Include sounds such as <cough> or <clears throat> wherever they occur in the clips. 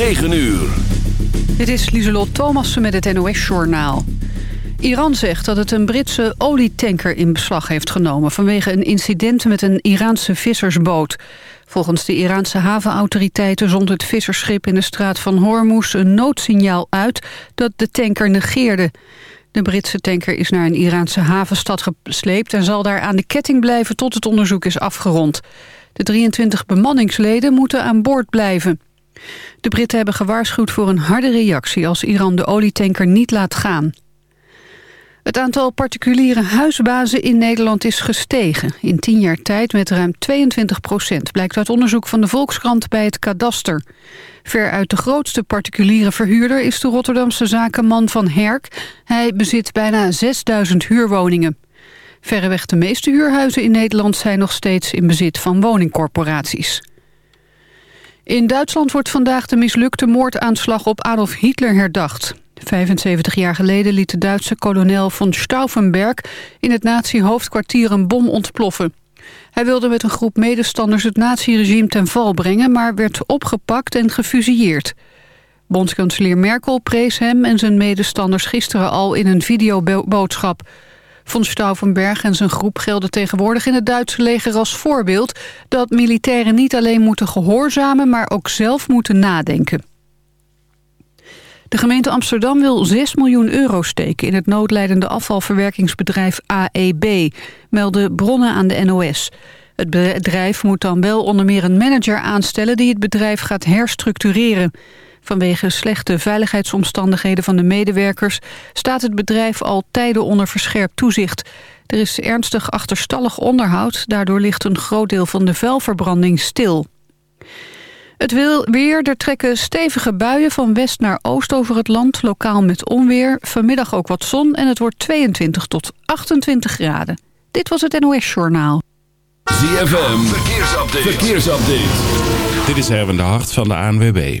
9 uur. Dit is Lieselot Thomassen met het NOS-journaal. Iran zegt dat het een Britse olietanker in beslag heeft genomen... vanwege een incident met een Iraanse vissersboot. Volgens de Iraanse havenautoriteiten zond het visserschip in de straat van Hormuz... een noodsignaal uit dat de tanker negeerde. De Britse tanker is naar een Iraanse havenstad gesleept... en zal daar aan de ketting blijven tot het onderzoek is afgerond. De 23 bemanningsleden moeten aan boord blijven. De Britten hebben gewaarschuwd voor een harde reactie... als Iran de olietanker niet laat gaan. Het aantal particuliere huisbazen in Nederland is gestegen. In tien jaar tijd met ruim 22 procent... blijkt uit onderzoek van de Volkskrant bij het kadaster. Veruit de grootste particuliere verhuurder... is de Rotterdamse zakenman Van Herk. Hij bezit bijna 6000 huurwoningen. Verreweg de meeste huurhuizen in Nederland... zijn nog steeds in bezit van woningcorporaties. In Duitsland wordt vandaag de mislukte moordaanslag op Adolf Hitler herdacht. 75 jaar geleden liet de Duitse kolonel von Stauffenberg... in het nazi-hoofdkwartier een bom ontploffen. Hij wilde met een groep medestanders het naziregime ten val brengen... maar werd opgepakt en gefusilleerd. Bondskanselier Merkel prees hem en zijn medestanders gisteren al in een videoboodschap... Von Stauffenberg en zijn groep gelden tegenwoordig in het Duitse leger als voorbeeld... dat militairen niet alleen moeten gehoorzamen, maar ook zelf moeten nadenken. De gemeente Amsterdam wil 6 miljoen euro steken in het noodlijdende afvalverwerkingsbedrijf AEB, melden bronnen aan de NOS. Het bedrijf moet dan wel onder meer een manager aanstellen die het bedrijf gaat herstructureren. Vanwege slechte veiligheidsomstandigheden van de medewerkers... staat het bedrijf al tijden onder verscherpt toezicht. Er is ernstig achterstallig onderhoud. Daardoor ligt een groot deel van de vuilverbranding stil. Het wil weer, er trekken stevige buien van west naar oost over het land, lokaal met onweer. Vanmiddag ook wat zon en het wordt 22 tot 28 graden. Dit was het NOS Journaal. ZFM, verkeersupdate. verkeersupdate. Dit is Erwin de Hart van de ANWB.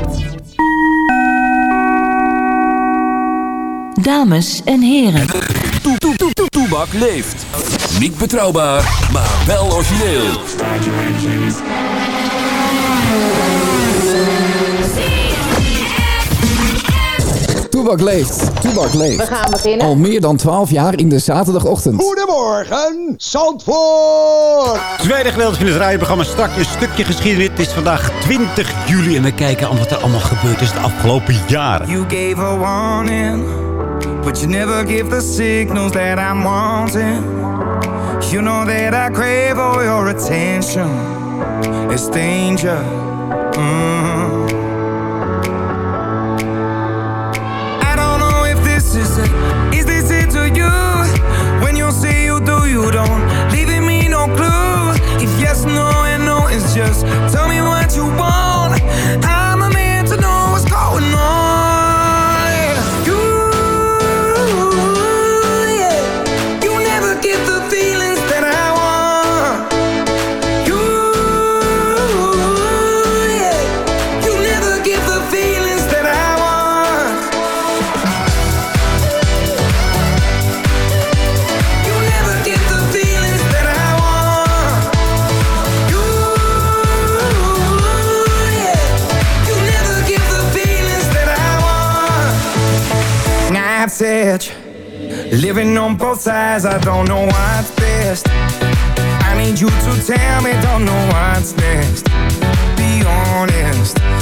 Dames en heren. Toe, toe, toe, toe, Toebak leeft. Niet betrouwbaar, maar wel origineel. Toebak leeft. Toebak leeft. We gaan beginnen. Al meer dan 12 jaar in de zaterdagochtend. Goedemorgen, Zandvoort! Tweede gedeelte van het rijprogramma Strak een stukje geschiedenis. Het is vandaag 20 juli en we kijken aan wat er allemaal gebeurd is de afgelopen jaren. You gave a warning, But you never give the signals that I'm wanting. You know that I crave all your attention. It's danger. Mm. I don't know if this is it. Is this it to you? When you say you do, you don't. Leaving me no clue. If yes, no, and no, it's just tell me what you want. I Edge, living on both sides. I don't know what's best. I need you to tell me, don't know what's next. Be honest.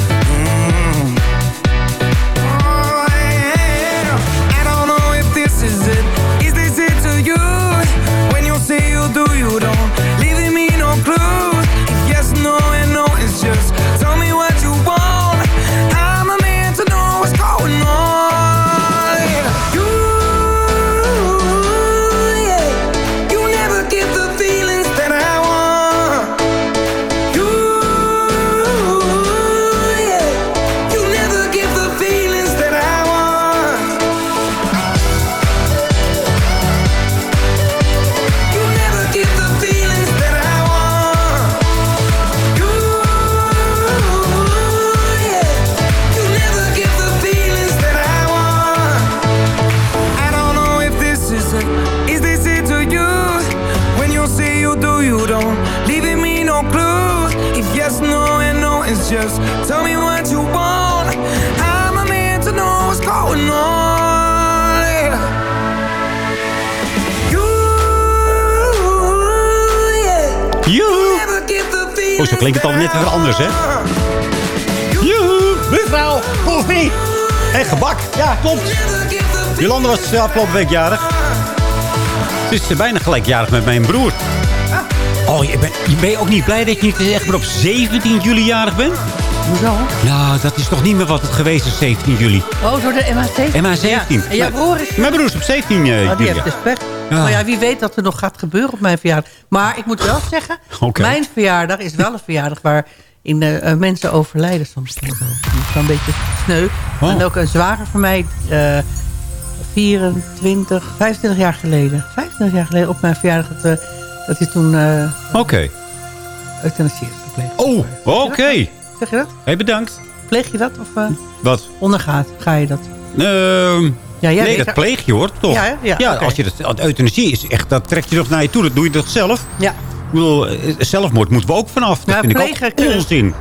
Klinkt het al net weer anders, hè? Joehoe, mevrouw, koffie en gebak. Ja, klopt. Jolande was afgelopen week jarig. Ze is bijna gelijkjarig met mijn broer. Oh, je bent, je ben je ook niet blij dat je niet echt maar op 17 juli jarig bent? Hoezo? Nou, dat is toch niet meer wat het geweest is, 17 juli. Oh, door de MH17? MH17. Ja. En jouw broer is... Mijn broer is op 17 eh, Oh, die juli. heeft dus pech. Ja. Maar ja, wie weet dat er nog gaat gebeuren op mijn verjaardag. Maar ik moet wel zeggen, mijn verjaardag is wel een verjaardag waar in, eh, eh, mensen overlijden soms. Dat is wel een beetje sneu. Oh. En ook een zwager van mij, eh 24, 25 jaar geleden. 25 jaar geleden op mijn verjaardag dat, eh, dat hij toen Oké. euthanasie is gepleegd. Oh, oké. Zeg je dat? Hey, bedankt. Pleeg je dat of Wat? ondergaat? Ga je dat? Ehm Ja, jij nee, dat pleeg je hoor, toch? Ja? Ja, als je dat, euthanasie is echt, dat trekt je toch naar je toe. Dat doe je toch zelf? Ja. Ik bedoel, eh, zelfmoord moeten we ook vanaf. Dat Ja, vind ik ook onzin.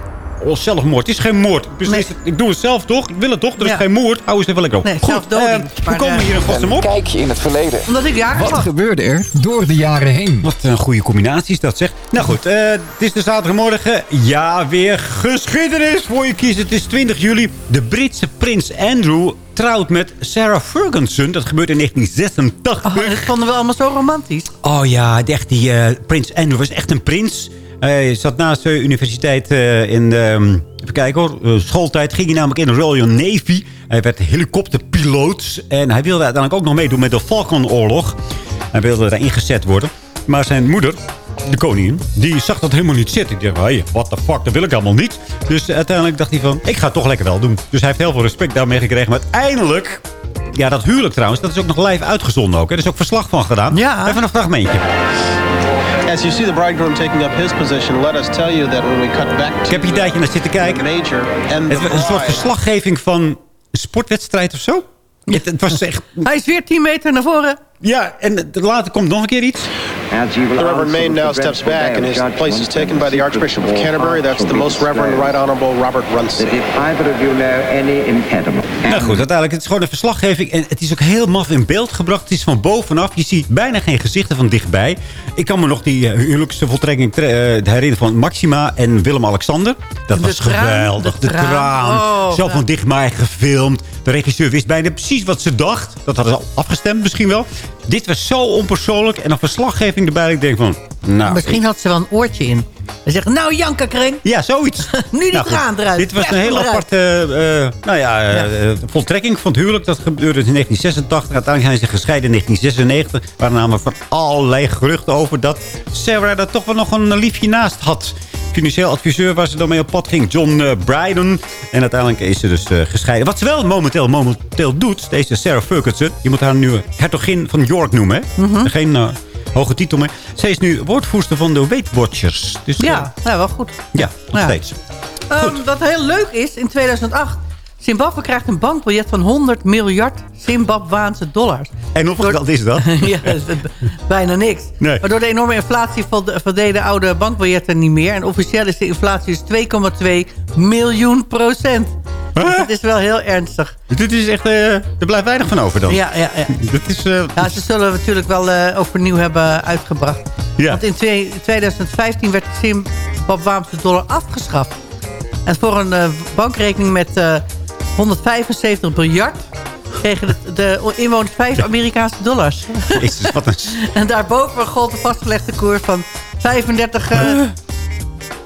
Oh, zelfmoord is geen moord. Het- Ik doe het zelf toch? Ik wil het toch? Er is Ja. geen moord. Hou eens even lekker op. Nee, Goed, eh, Maar, komen eh, hier in godsnaam op. Kijk je in het verleden. Omdat ik Wat gebeurde er door de jaren heen? Wat een goede combinatie is dat zeg. Nou goed, eh, het is de zaterdagmorgen. Ja, weer geschiedenis voor je kiezen. Het is 20 juli. De Britse prins Andrew trouwt met Sarah Ferguson. Dat gebeurt in 1986. Oh, dat vonden we allemaal zo romantisch. Oh ja, echt, die eh, prins Andrew was echt een prins. Hij zat naast de universiteit eh, in de, ehm, even kijken hoor, eh, schooltijd. Ging hij namelijk in de Royal Navy. Hij werd helikopterpiloot. En hij wilde uiteindelijk ook nog meedoen met de Falklandoorlog. Hij wilde daar ingezet worden. Maar zijn moeder, de koningin, die zag dat helemaal niet zitten. Die dacht, hey, what the fuck, dat wil ik allemaal niet. Dus uiteindelijk dacht hij van, ik ga het toch lekker wel doen. Dus hij heeft heel veel respect daarmee gekregen. Maar uiteindelijk... Ja, dat huwelijk trouwens, dat is ook nog live uitgezonden ook. Hè. Er is ook verslag van gedaan. Ja. Even een fragmentje. As you see the bridegroom taking up his position, let us tell you that when we cut back to Ik heb hier een tijdje naar zitten kijken. major Het was een soort verslaggeving van een sportwedstrijd of zo. Het, het was echt... Hij is weer 10 meter naar voren. Ja, en later komt nog een keer iets. The Reverend Maine now steps back and his place is taken by the Archbishop of Canterbury. That's the Most Reverend Right Honorable Robert Runcie. Nou goed, uiteindelijk het is gewoon een verslaggeving. En het is ook heel maf in beeld gebracht. Het is van bovenaf. Je ziet bijna geen gezichten van dichtbij. Ik kan me nog die uh, huwelijksvoltrekking uh, herinneren van Maxima en Willem-Alexander. Dat was geweldig. de traan. traan. Oh, Zo ja. van dichtbij gefilmd. De regisseur wist bijna precies wat ze dacht. Dat hadden ze al afgestemd misschien wel. Dit was zo onpersoonlijk. En een verslaggeving erbij. Ik denk van... Nou, Misschien had ze wel een oortje in. En zeggen, nou Janka Kring. Ja, zoiets. <laughs> nu die Nou goed, traan eruit. Dit was een heel aparte uh, nou ja, uh, voltrekking van het huwelijk. Dat gebeurde in 1986. Uiteindelijk zijn ze gescheiden in 1996. Waar namelijk van allerlei geruchten over dat Sarah er toch wel nog een liefje naast had. financieel adviseur waar ze dan mee op pad ging. John uh, Bryden. En uiteindelijk is ze dus uh, gescheiden. Wat ze wel momenteel, momenteel doet, deze Sarah Ferguson. Je moet haar nu hertogin van York noemen. Hè? Mhm. Geen uh, hoge titel meer. Ze is nu woordvoerster van de Weight Watchers. Dus, ja, ja, wel goed. Ja, nog Ja. steeds. Um, wat heel leuk is, in 2008... Zimbabwe krijgt een bankbiljet van 100 miljard Zimbabwaanse dollars. En hoeveel geld is dat? <laughs> ja, dat is bijna niks. Nee. Maar door de enorme inflatie volde- voldeden oude bankbiljetten niet meer. En officieel is de inflatie dus 2,2 miljoen procent. Dus dat is wel heel ernstig. Dit is echt... eh, er blijft weinig van over dan. Ja, ja, ja. Dat is... eh, Ja, ze zullen natuurlijk wel eh, overnieuw hebben uitgebracht. Ja. Want in twee- 2015 werd de Zimbabwaanse dollar afgeschaft. En voor een bankrekening met eh, 175 miljard... kregen de, inwoners 5 Amerikaanse dollars. Jezus, wat een... <laughs> en daarboven gold de vastgelegde koers van 35 eh,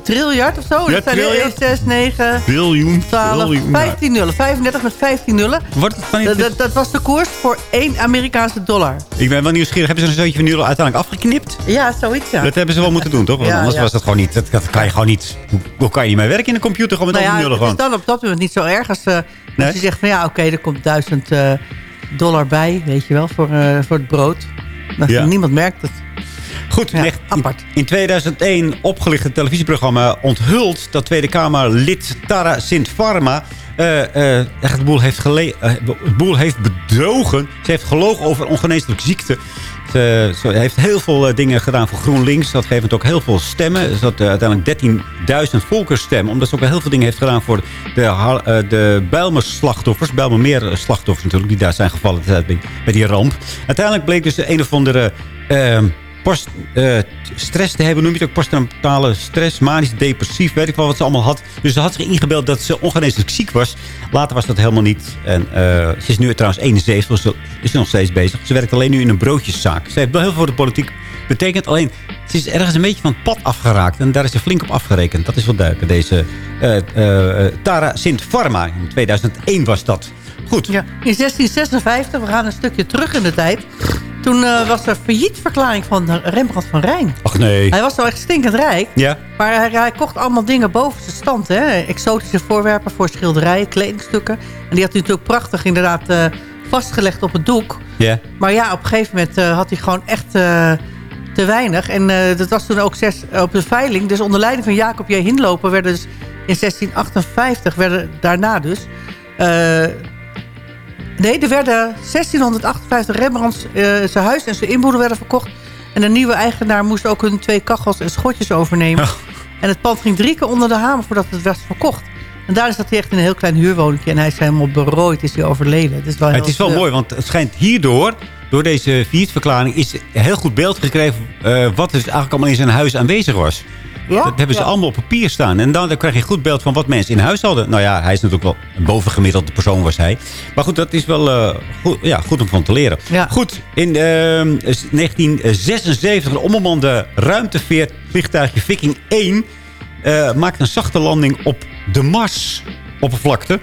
triljard of zo. Ja, dat zijn er triljard. 1, 6, 9, Biljoen, 12, biljoen. 15 nullen. 35 met 15 nullen. Wordt het van Dat, dat, dat was de koers voor 1 Amerikaanse dollar. Ik ben wel nieuwsgierig. Hebben ze een zootje van euro uiteindelijk afgeknipt? Ja, zoiets ja. Dat hebben ze wel moeten doen, toch? Want Ja, anders ja. was dat gewoon niet... Dat, dat kan je gewoon niet... Hoe, kan je niet mee werken in een computer? Gewoon met Nou al ja, die nullen het is gewoon. dan op dat moment niet zo erg als, eh, als Nee? je zegt van ja, oké, er komt 1000 eh, dollar bij, weet je wel, voor, eh, voor het brood. Ja. Niemand merkt het. Goed, Ja, apart. in 2001 opgelicht het televisieprogramma onthult dat Tweede Kamerlid Tara Sint Pharma eh, eh, echt de boel heeft, gele eh, de boel heeft bedrogen. Ze heeft gelogen over ongeneeslijke ziekte. Ze, ze heeft heel veel dingen gedaan voor GroenLinks. Dat geeft ook heel veel stemmen. Ze had uiteindelijk 13.000 volkersstemmen. Omdat ze ook heel veel dingen heeft gedaan voor de, de Bijlmer-slachtoffers. Bijlmermeer-slachtoffers natuurlijk, die daar zijn gevallen bij bij die ramp. Uiteindelijk bleek dus een of andere... post, eh, stress te hebben. Noem je het ook postnatale stress, manisch, depressief. Weet ik wel wat ze allemaal had. Dus ze had zich ingebeld dat ze ongeneeslijk ziek was. Later was dat helemaal niet. En eh, ze is nu trouwens 71, dus ze is nog steeds bezig. Ze werkt alleen nu in een broodjeszaak. Ze heeft wel heel veel voor de politiek betekend. Alleen, ze is ergens een beetje van het pad afgeraakt. En daar is ze flink op afgerekend. Dat is wel duidelijk. Deze eh, Tara Sint Pharma. In 2001 was dat. Goed. Ja. In 1656, we gaan een stukje terug in de tijd. Toen eh, was er faillietverklaring van Rembrandt van Rijn. Ach nee. Hij was wel echt stinkend rijk. Ja. Maar hij, hij kocht allemaal dingen boven zijn stand. Hè? Exotische voorwerpen voor schilderijen, kledingstukken. En die had hij natuurlijk prachtig inderdaad eh, vastgelegd op het doek. Ja. Maar ja, op een gegeven moment eh, had hij gewoon echt eh, te weinig. En eh, dat was toen ook zes, op de veiling. Dus onder leiding van Jacob J. Hinlopen werden dus in 1658, werden daarna dus... nee, er werden 1658 Rembrandts eh, zijn huis en zijn inboedel werden verkocht. En de nieuwe eigenaar moest ook hun twee kachels en schotjes overnemen. En het pand ging drie keer onder de hamer voordat het werd verkocht. En daar zat hij echt in een heel klein huurwoningje. En hij is helemaal berooid, is hij overleden. Het is wel, heel Het is wel mooi, want het schijnt hierdoor... door deze faillietverklaring is een heel goed beeld gekregen... eh, wat dus eigenlijk allemaal in zijn huis aanwezig was. Ja? Dat hebben ze Ja. allemaal op papier staan. En dan, dan krijg je een goed beeld van wat mensen in huis hadden. Nou ja, hij is natuurlijk wel een bovengemiddelde persoon was hij. Maar goed, dat is wel eh, goed, ja, goed om van te leren. Ja. Goed, in ehm, 1976 een onbemande ruimteveervliegtuigje Viking 1... eh, maakt een zachte landing op de Mars-oppervlakte.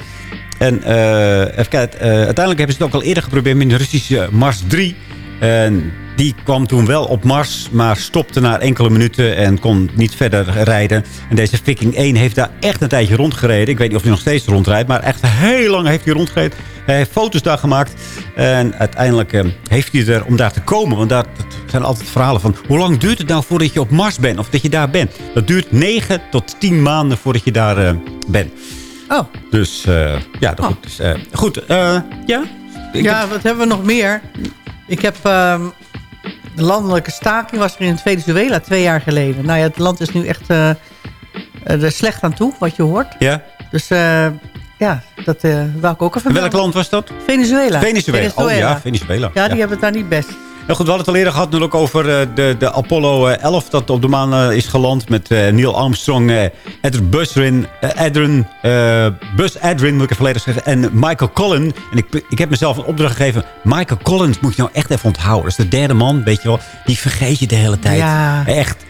En eh, even kijken, uiteindelijk hebben ze het ook al eerder geprobeerd met de Russische Mars 3. En die kwam toen wel op Mars, maar stopte na enkele minuten en kon niet verder rijden. En deze Viking 1 heeft daar echt een tijdje rondgereden. Ik weet niet of hij nog steeds rondrijdt, maar echt heel lang heeft hij rondgereden. Hij heeft foto's daar gemaakt. En uiteindelijk eh, heeft hij er om daar te komen. Want daar zijn altijd verhalen van... hoe lang duurt het nou voordat je op Mars bent? Of dat je daar bent? Dat duurt 9 tot 10 maanden voordat je daar eh, bent. Oh, Dus eh, ja, dat goed. Dus, goed, ja. Ik ja, wat hebben we nog meer? Ik heb... ehm, de landelijke staking was er in Venezuela twee jaar geleden. Nou ja, het land is nu echt eh, eh, er slecht aan toe, wat je hoort. ja. Dus eh, ja, dat eh wou ik ook even Welk land was dat? Venezuela. Venezuela. Oh ja, Venezuela. Ja, die hebben het daar niet best. Nou goed, we hadden het al eerder gehad natuurlijk over eh, de, de Apollo eh, 11 dat op de maan eh, is geland met eh, Neil Armstrong, eh eh, Edwin, eh, Buzz Edwin moet ik even zeggen, en Michael Collins. En ik, ik heb mezelf een opdracht gegeven. Michael Collins moet je nou echt even onthouden. Dat is de derde man, weet je wel. Die vergeet je de hele tijd. Ja. Echt.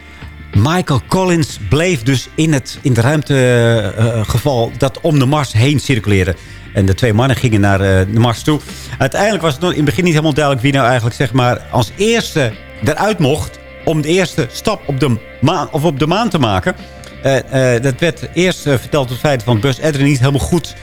Michael Collins bleef dus in het, in het ruimtegeval dat om de Mars heen circuleerde. En de twee mannen gingen naar eh, de Mars toe. Uiteindelijk was het in het begin niet helemaal duidelijk wie nou eigenlijk zeg maar, als eerste eruit mocht om de eerste stap op de maan, of op de maan te maken. Eh, eh, dat werd eerst verteld het feit van Buzz Aldrin niet helemaal goed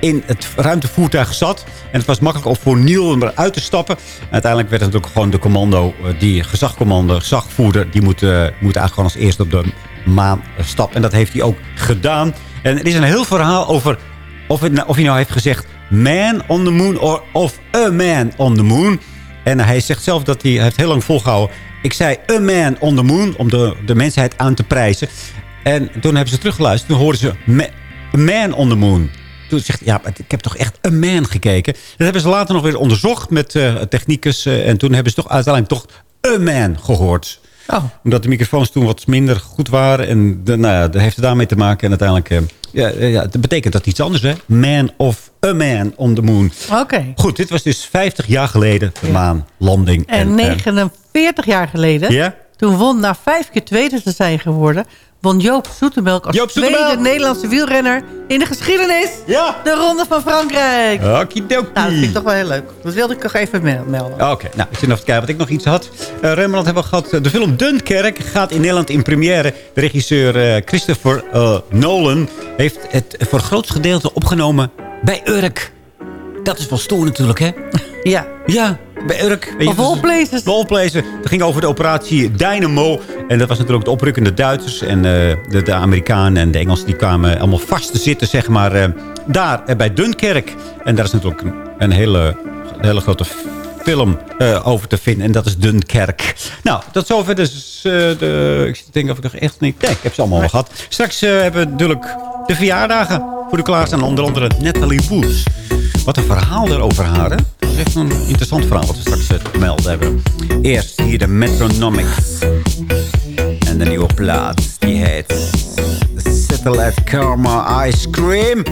in het ruimtevoertuig zat. En het was makkelijk voor Neil om eruit te stappen. En uiteindelijk werd het ook gewoon de commando, die gezagcommando, gezagvoerder... die moet, moet eigenlijk gewoon als eerste op de maan stappen. En dat heeft hij ook gedaan. En er is een heel verhaal over of, het, nou- of hij nou heeft gezegd... man on the moon or of a man on the moon. En hij zegt zelf dat hij, hij heeft heel lang volgehouden... ik zei a man on the moon om de, de mensheid aan te prijzen. En toen hebben ze teruggeluisterd. Toen hoorden ze ma- man on the moon. Toen zegt hij, ja, ik heb toch echt een man gekeken. Dat hebben ze later nog weer onderzocht met eh technicus. eh, en toen hebben ze toch uiteindelijk toch een man gehoord. Oh. Omdat de microfoons toen wat minder goed waren. En de, nou ja, dat heeft het daarmee te maken. En uiteindelijk, eh, ja, eh, ja, dat betekent dat iets anders, hè? Man of a man on the moon. Oké. Goed, dit was dus 50 jaar geleden de maanlanding. En eh, 49 jaar geleden, toen won, na vijf keer tweede te zijn geworden... won Joop Zoetemelk als Joop tweede Zoetemelk. Nederlandse wielrenner... in de geschiedenis de Ronde van Frankrijk. Okidoki. Nou, dat vind ik toch wel heel leuk. Dat wilde ik nog even mel- melden. Oké, nou, ik zit nog te kijken wat ik nog iets had. Eh Rembrandt hebben we gehad. De film Dunkirk gaat in Nederland in première. De regisseur eh, Christopher eh, Nolan heeft het voor het grootste gedeelte opgenomen bij Urk. Dat is wel stoer natuurlijk, hè? Ja. Ja, bij Urk. Of places. Het ging over de operatie Dynamo. En dat was natuurlijk de oprukkende Duitsers. En eh, de, de Amerikanen en de Engelsen die kwamen allemaal vast te zitten, zeg maar, eh, daar eh, bij Dunkirk. En daar is natuurlijk een, een hele, een hele grote film over te vinden. En dat is Dunkerk. Nou, tot zover dus eh, de... Ik denken of ik nog echt niet... Nee, ik heb ze allemaal al gehad. Straks hebben we natuurlijk de verjaardagen voor de klaarstaan. Onder andere Natalie Woods. Wat een verhaal erover haar, hè? Dat is echt een interessant verhaal wat we straks eh, te melden hebben. Eerst hier de Metronomics. En de nieuwe plaat, die heet... Satellite Karma Ice Cream.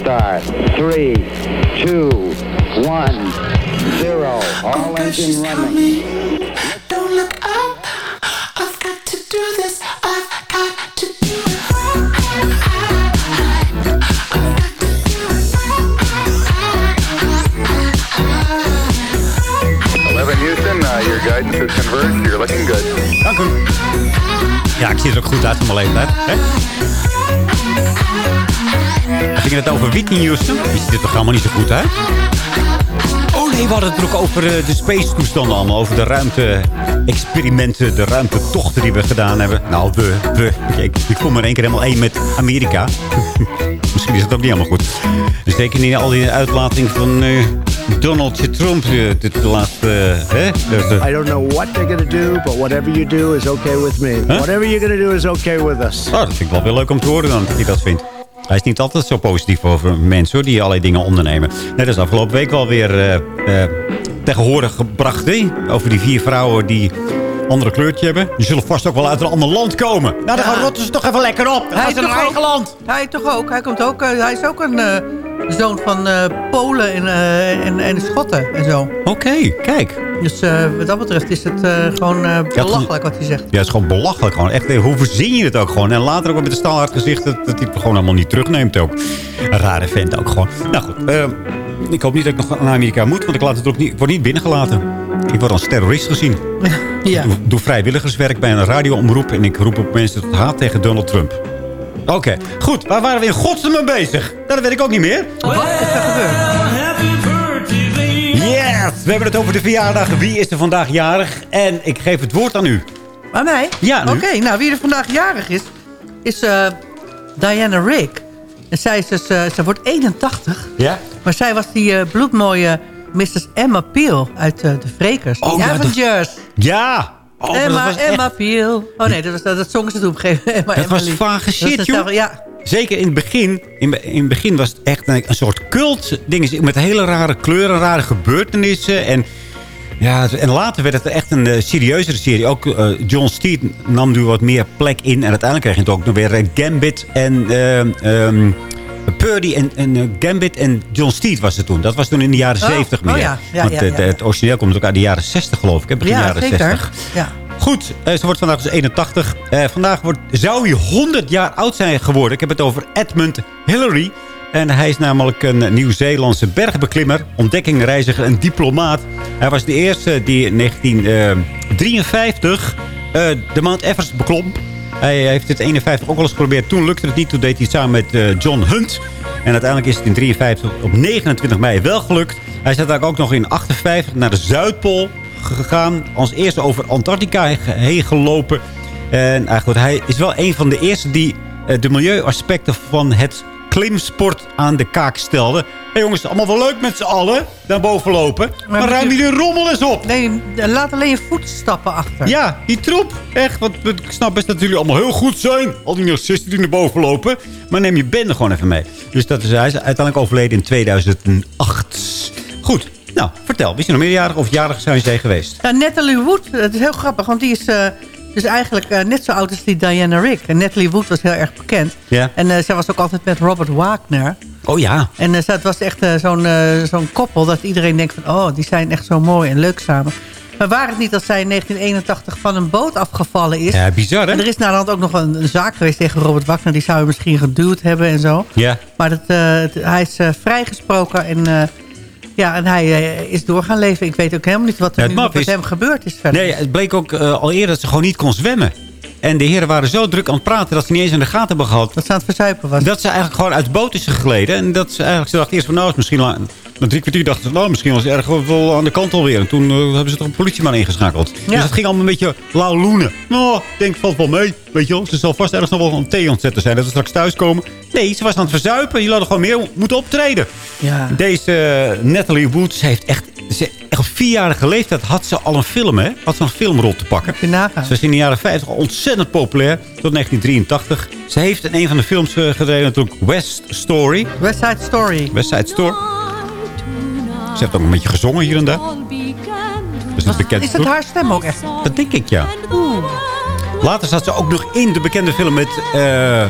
Start. Three, two, one, zero. All engine running. Don't look up. I've got to do this. I've got to do it. Eleven Houston, uh, your guidance is converged. You're looking good. Dank u. Ja, ik zie er ook goed uit van mijn leeftijd. Hè? We gingen het over Whitney Houston. Er toch allemaal niet zo goed uit? Oh nee, we hadden het er ook over eh, de space-toestanden allemaal. Over de ruimte-experimenten, de ruimtetochten die we gedaan hebben. Nou, we, we. Ik voel me in één keer helemaal één met Amerika. <laughs> Misschien is het ook niet helemaal goed. Dus zeker niet al die uitlating van eh, Donald Trump, eh, dit de laatste... hè? I don't know what they're gonna do, but whatever you do is okay with me. Whatever you're gonna do is okay with us. Oh, dat vind ik wel weer leuk om te horen dan, dat hij dat vindt. Hij is niet altijd zo positief over mensen hoor, die allerlei dingen ondernemen. Net als afgelopen week wel weer tegen horen gebracht. Hè? Over die vier vrouwen die andere kleurtje hebben. Die zullen vast ook wel uit een ander land komen. Nou, dan gaan rotten ze toch even lekker op. Dan ze naar toch eigen ook- land. Hij toch ook. Hij, komt ook, eh, hij is ook een zoon van Polen en, en, en Schotten en zo. Oké, kijk. Dus eh, wat dat betreft is het eh, gewoon eh, belachelijk wat hij zegt. Ja, het is gewoon belachelijk. Gewoon. Echt, hoe verzin je het ook gewoon? En later ook wel met een staalhard gezicht dat, dat hij het gewoon allemaal niet terugneemt ook. Een rare vent ook gewoon. Nou goed, ik hoop niet dat ik nog naar Amerika moet, want ik, laat het ook niet, ik word niet binnengelaten. Ik word als terrorist gezien. <laughs> Ja. Ik doe, doe vrijwilligerswerk bij een radioomroep en ik roep op mensen tot haat tegen Donald Trump. Oké, goed. Waar waren we in godsnaam mee bezig? Nou, dat weet ik ook niet meer. Wat is er gebeurd? We hebben het over de verjaardag. Wie is er vandaag jarig? En ik geef het woord aan u. Aan mij? Ja. Oké, nou wie er vandaag jarig is, is eh, Diana Rick. En zij, is dus, eh, zij wordt 81. Ja? Maar zij was die eh, bloedmooie Mrs. Emma Peel uit de Vrekers. Oh, ja, dat- Avengers. Ja! Oh, Emma, echt- Emma Peel. Oh nee, dat, was, dat, dat zongen ze toen op een gegeven moment. Emma, Dat was vage shit, joh. Ja, Zeker in het begin. In, in het begin was het echt een, een soort cult ding. Met hele rare kleuren, rare gebeurtenissen. En, ja, en later werd het echt een eh, serieuzere serie. Ook eh, John Steed nam nu wat meer plek in. En uiteindelijk kreeg je het ook nog weer eh, Gambit en... eh, ehm, Purdy en, en Gambit en John Steed was het toen. Dat was toen in de jaren Oh, 70 oh meer. ja, ja, Want ja, het, origineel komt ook uit de jaren 60 geloof ik. hè, Begin ja jaren zeker. 60. Ja. Goed, eh, ze wordt vandaag dus 81. Eh, vandaag wordt, zou hij 100 jaar oud zijn geworden. Ik heb het over Edmund Hillary. En hij is namelijk een Nieuw-Zeelandse bergbeklimmer, ontdekkingreiziger en diplomaat. Hij was de eerste die in 1953 eh, de Mount Everest beklom. Hij heeft het in 51 ook wel eens geprobeerd. Toen lukte het niet. Toen deed hij het samen met John Hunt. En uiteindelijk is het in 53 op 29 mei wel gelukt. Hij uiteindelijk ook nog in 58 naar de Zuidpool gegaan. Als eerste over Antarctica he- heen gelopen. En eigenlijk, hij is wel een van de eerste die eh, de milieuaspecten van het klimsport aan de kaak stelde. Hé hey jongens, allemaal wel leuk met z'n allen. Naar boven lopen. Maar, moet ruim de rommel eens op. Nee, laat alleen je voetstappen achter. Ja, die troep. Echt, want ik snap best dat jullie allemaal heel goed zijn. Al die narcisten die naar boven lopen. Maar neem je bende gewoon even mee. Dus dat is, hij is uiteindelijk overleden in 2008. Goed, nou, vertel. Is je nog meerjarig of jarig zijn zij geweest? Ja, Natalie Wood, dat is heel grappig, want die is eh, dus eigenlijk eh, net zo oud als die Diana Rick. En Natalie Wood was heel erg bekend. Ja. En eh, zij was ook altijd met Robert Wagner. Oh ja. En eh, het was echt zo'n zo'n koppel dat iedereen denkt van... oh, die zijn echt zo mooi en leuk samen. Maar waar het niet dat zij in 1981 van een boot afgevallen is... Ja, bizar hè? En er is naar de hand ook nog een, een zaak geweest tegen Robert Wagner. Die zou hem misschien geduwd hebben en zo. Ja. Maar dat, hij is vrijgesproken en, ja, en hij eh, is door gaan leven. Ik weet ook helemaal niet wat er nu met is- hem gebeurd is verder. Nee, het bleek ook eh, al eerder dat ze gewoon niet kon zwemmen. En de heren waren zo druk aan het praten dat ze niet eens in de gaten hebben gehad. Dat ze aan het verzuipen was. Dat ze eigenlijk gewoon uit de boot is gegleden. En dat ze eigenlijk, ze dacht eerst van nou, is misschien na drie kwartier dachten ze, nou, misschien was het erg wel aan de kant alweer. En toen eh, hebben ze toch een politieman ingeschakeld. Dus het ging allemaal een beetje lauw loenen. Nou, ik denk, valt wel mee. Weet je wel, ze zal vast ergens nog wel een thee ontzetten zijn. Dat ze straks thuiskomen. Nee, ze was aan het verzuipen. Je had er gewoon meer moeten optreden. Ja. Deze eh, Natalie Woods heeft echt, ze, echt op vierjarige leeftijd had ze al een film, hè? Had ze een filmrol te pakken. Ze was in de jaren 50 al ontzettend populair. Tot 1983. Ze heeft in een van de films uh, gedreven natuurlijk West Story. West Side Story. West Side Story. Ze heeft ook een beetje gezongen hier en daar. Dus is bekend. Is dat haar stem ook echt? Dat denk ik, ja. Later zat ze ook nog in de bekende film met uh,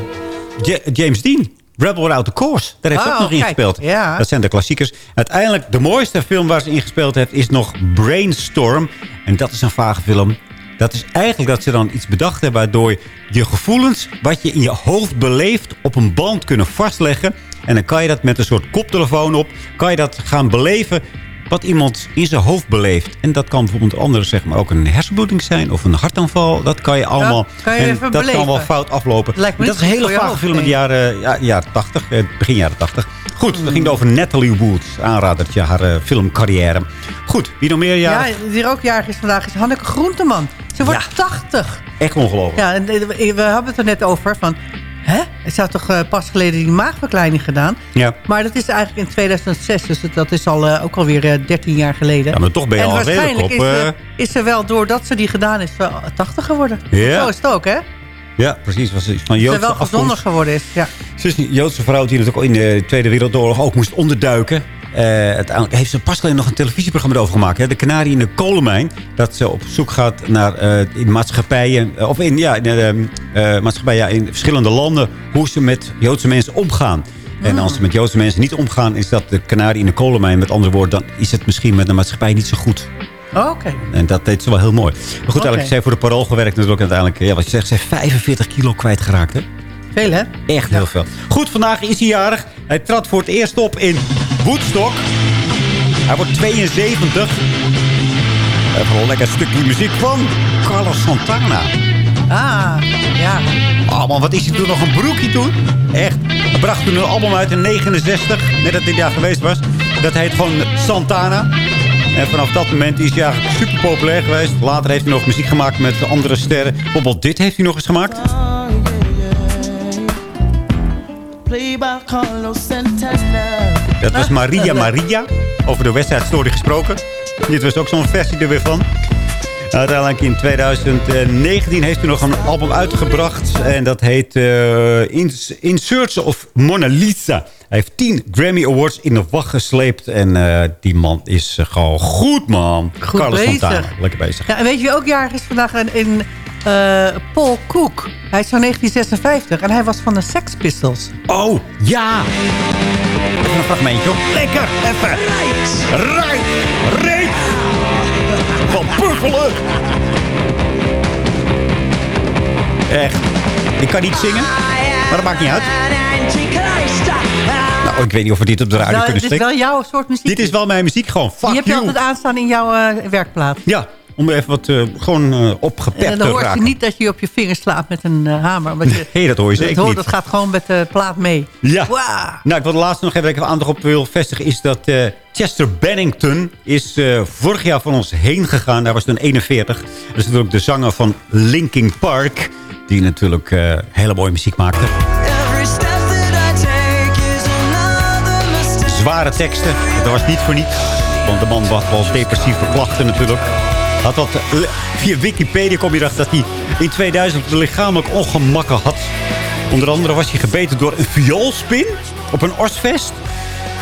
James Dean. Rebel Without the Course. Daar heeft ze Oh, ook nog in gespeeld. ja. Dat zijn de klassiekers. Uiteindelijk, de mooiste film waar ze in gespeeld heeft... is nog Brainstorm. En dat is een vage film. Dat is eigenlijk dat ze dan iets bedacht hebben... waardoor je gevoelens, wat je in je hoofd beleeft... op een band kunnen vastleggen. En dan kan je dat met een soort koptelefoon op... kan je dat gaan beleven wat iemand in zijn hoofd beleeft. En dat kan bijvoorbeeld anders zeg maar, ook een hersenbloeding zijn... of een hartaanval. Dat kan je allemaal... kan je en dat beleven. kan wel fout aflopen. Lijkt me dat is een hele vage film in de jaren, ja, jaren 80. eh, Begin jaren 80. Goed, we gingen over Natalie Wood. Aanradertje, haar eh, filmcarrière. Goed, wie nog meer? Ja, Ja, die er ook jarig is vandaag is Hanneke Groenteman. Ze wordt 80. Echt ongelooflijk. Ja, en, eh, we hadden het er net over. Van, hè? Ze had toch eh, pas geleden die maagverkleining gedaan? Ja. Maar dat is eigenlijk in 2006, dus dat- is al, eh, ook alweer eh 13 jaar geleden. Ja, maar toch ben je en al redelijk waarschijnlijk op... is, ze, is ze wel, doordat ze die gedaan is, wel 80 geworden. Ja. Zo is het ook, hè? ja, precies. Was iets van Ze Joodse wel gezonder geworden is, ja. Ze is een Joodse vrouw die natuurlijk in de Tweede Wereldoorlog ook moest onderduiken. Eh, uiteindelijk heeft ze pas geleden nog een televisieprogramma erover gemaakt. Hè? De kanarie in de kolenmijn. Dat ze op zoek gaat naar eh, in maatschappijen. eh, Of in, ja, in, maatschappijen ja, in verschillende landen. Hoe ze met Joodse mensen omgaan. En als ze met Joodse mensen niet omgaan. Is dat de kanarie in de kolenmijn. Met andere woorden. Dan is het misschien met de maatschappij niet zo goed. Oh, Oké. En dat deed ze wel heel mooi. Maar goed, eigenlijk Oké. heeft zij voor de parool gewerkt. Natuurlijk uiteindelijk. Ja, wat je zegt. Ze heeft 45 kilo kwijtgeraakt. Hè? Veel, hè? Echt heel veel. Goed, vandaag is hij jarig. Hij trad voor het eerst op in Woodstock. Hij wordt 72. Even een lekker stukje muziek van Carlos Santana. Ah, ja. Oh man, wat is hij toen nog een broekje toen? Echt. Hij bracht toen een album uit in 69. Net dat hij daar geweest was. Dat heet gewoon Santana. En vanaf dat moment is hij eigenlijk super populair geweest. Later heeft hij nog muziek gemaakt met andere sterren. Bijvoorbeeld dit heeft hij nog eens gemaakt. Play by Carlos Santana. Dat was Maria <laughs> Maria. Over de West Side Story gesproken. Dit was ook zo'n versie er weer van. Uiteindelijk in 2019 heeft hij nog een album uitgebracht. En dat heet eh, in, in Search of Mona Lisa. Hij heeft 10 Grammy Awards in de wacht gesleept. En eh, die man is eh, gewoon goed, man. Goed Carlos bezig. Lekker bezig. Ja, en weet je wie ook jarig is vandaag? In, eh, Paul Cook. Hij is van 1956 en hij was van de Sex Pistols. Oh, ja! Even een fragmentje, hoor. Lekker, even. Right, right. Van Puffelen. Echt. Ik kan niet zingen, maar dat maakt niet uit. Nou, ik weet niet of we dit op de radio Nou, kunnen dit is steken. wel jouw soort muziek. Dit is wel mijn muziek, gewoon. Fuck Die heb je you. altijd aanstaan in jouw eh, werkplaat. Ja, om even wat eh, gewoon eh opgepept En te dan hoort je raken. niet dat je op je vingers slaat met een eh, hamer. omdat je, Nee, dat hoor je dat, zeker hoort- niet. dat gaat gewoon met de plaat mee. Ja. Wauw. Nou, ik wil de laatste nog even even aandacht op wil vestigen... is dat eh, Chester Bennington is eh, vorig jaar van ons heen gegaan. Hij was toen 41. Dat is natuurlijk de zanger van Linkin Park... die natuurlijk eh, hele mooie muziek maakte. Zware teksten. Dat was niet voor niets. Want de man had wel depressieve klachten natuurlijk. Had wat, eh, via Wikipedia kom je erachter dat hij in 2000 lichamelijk ongemakken had. Onder andere was hij gebeten door een vioolspin op een orstvest.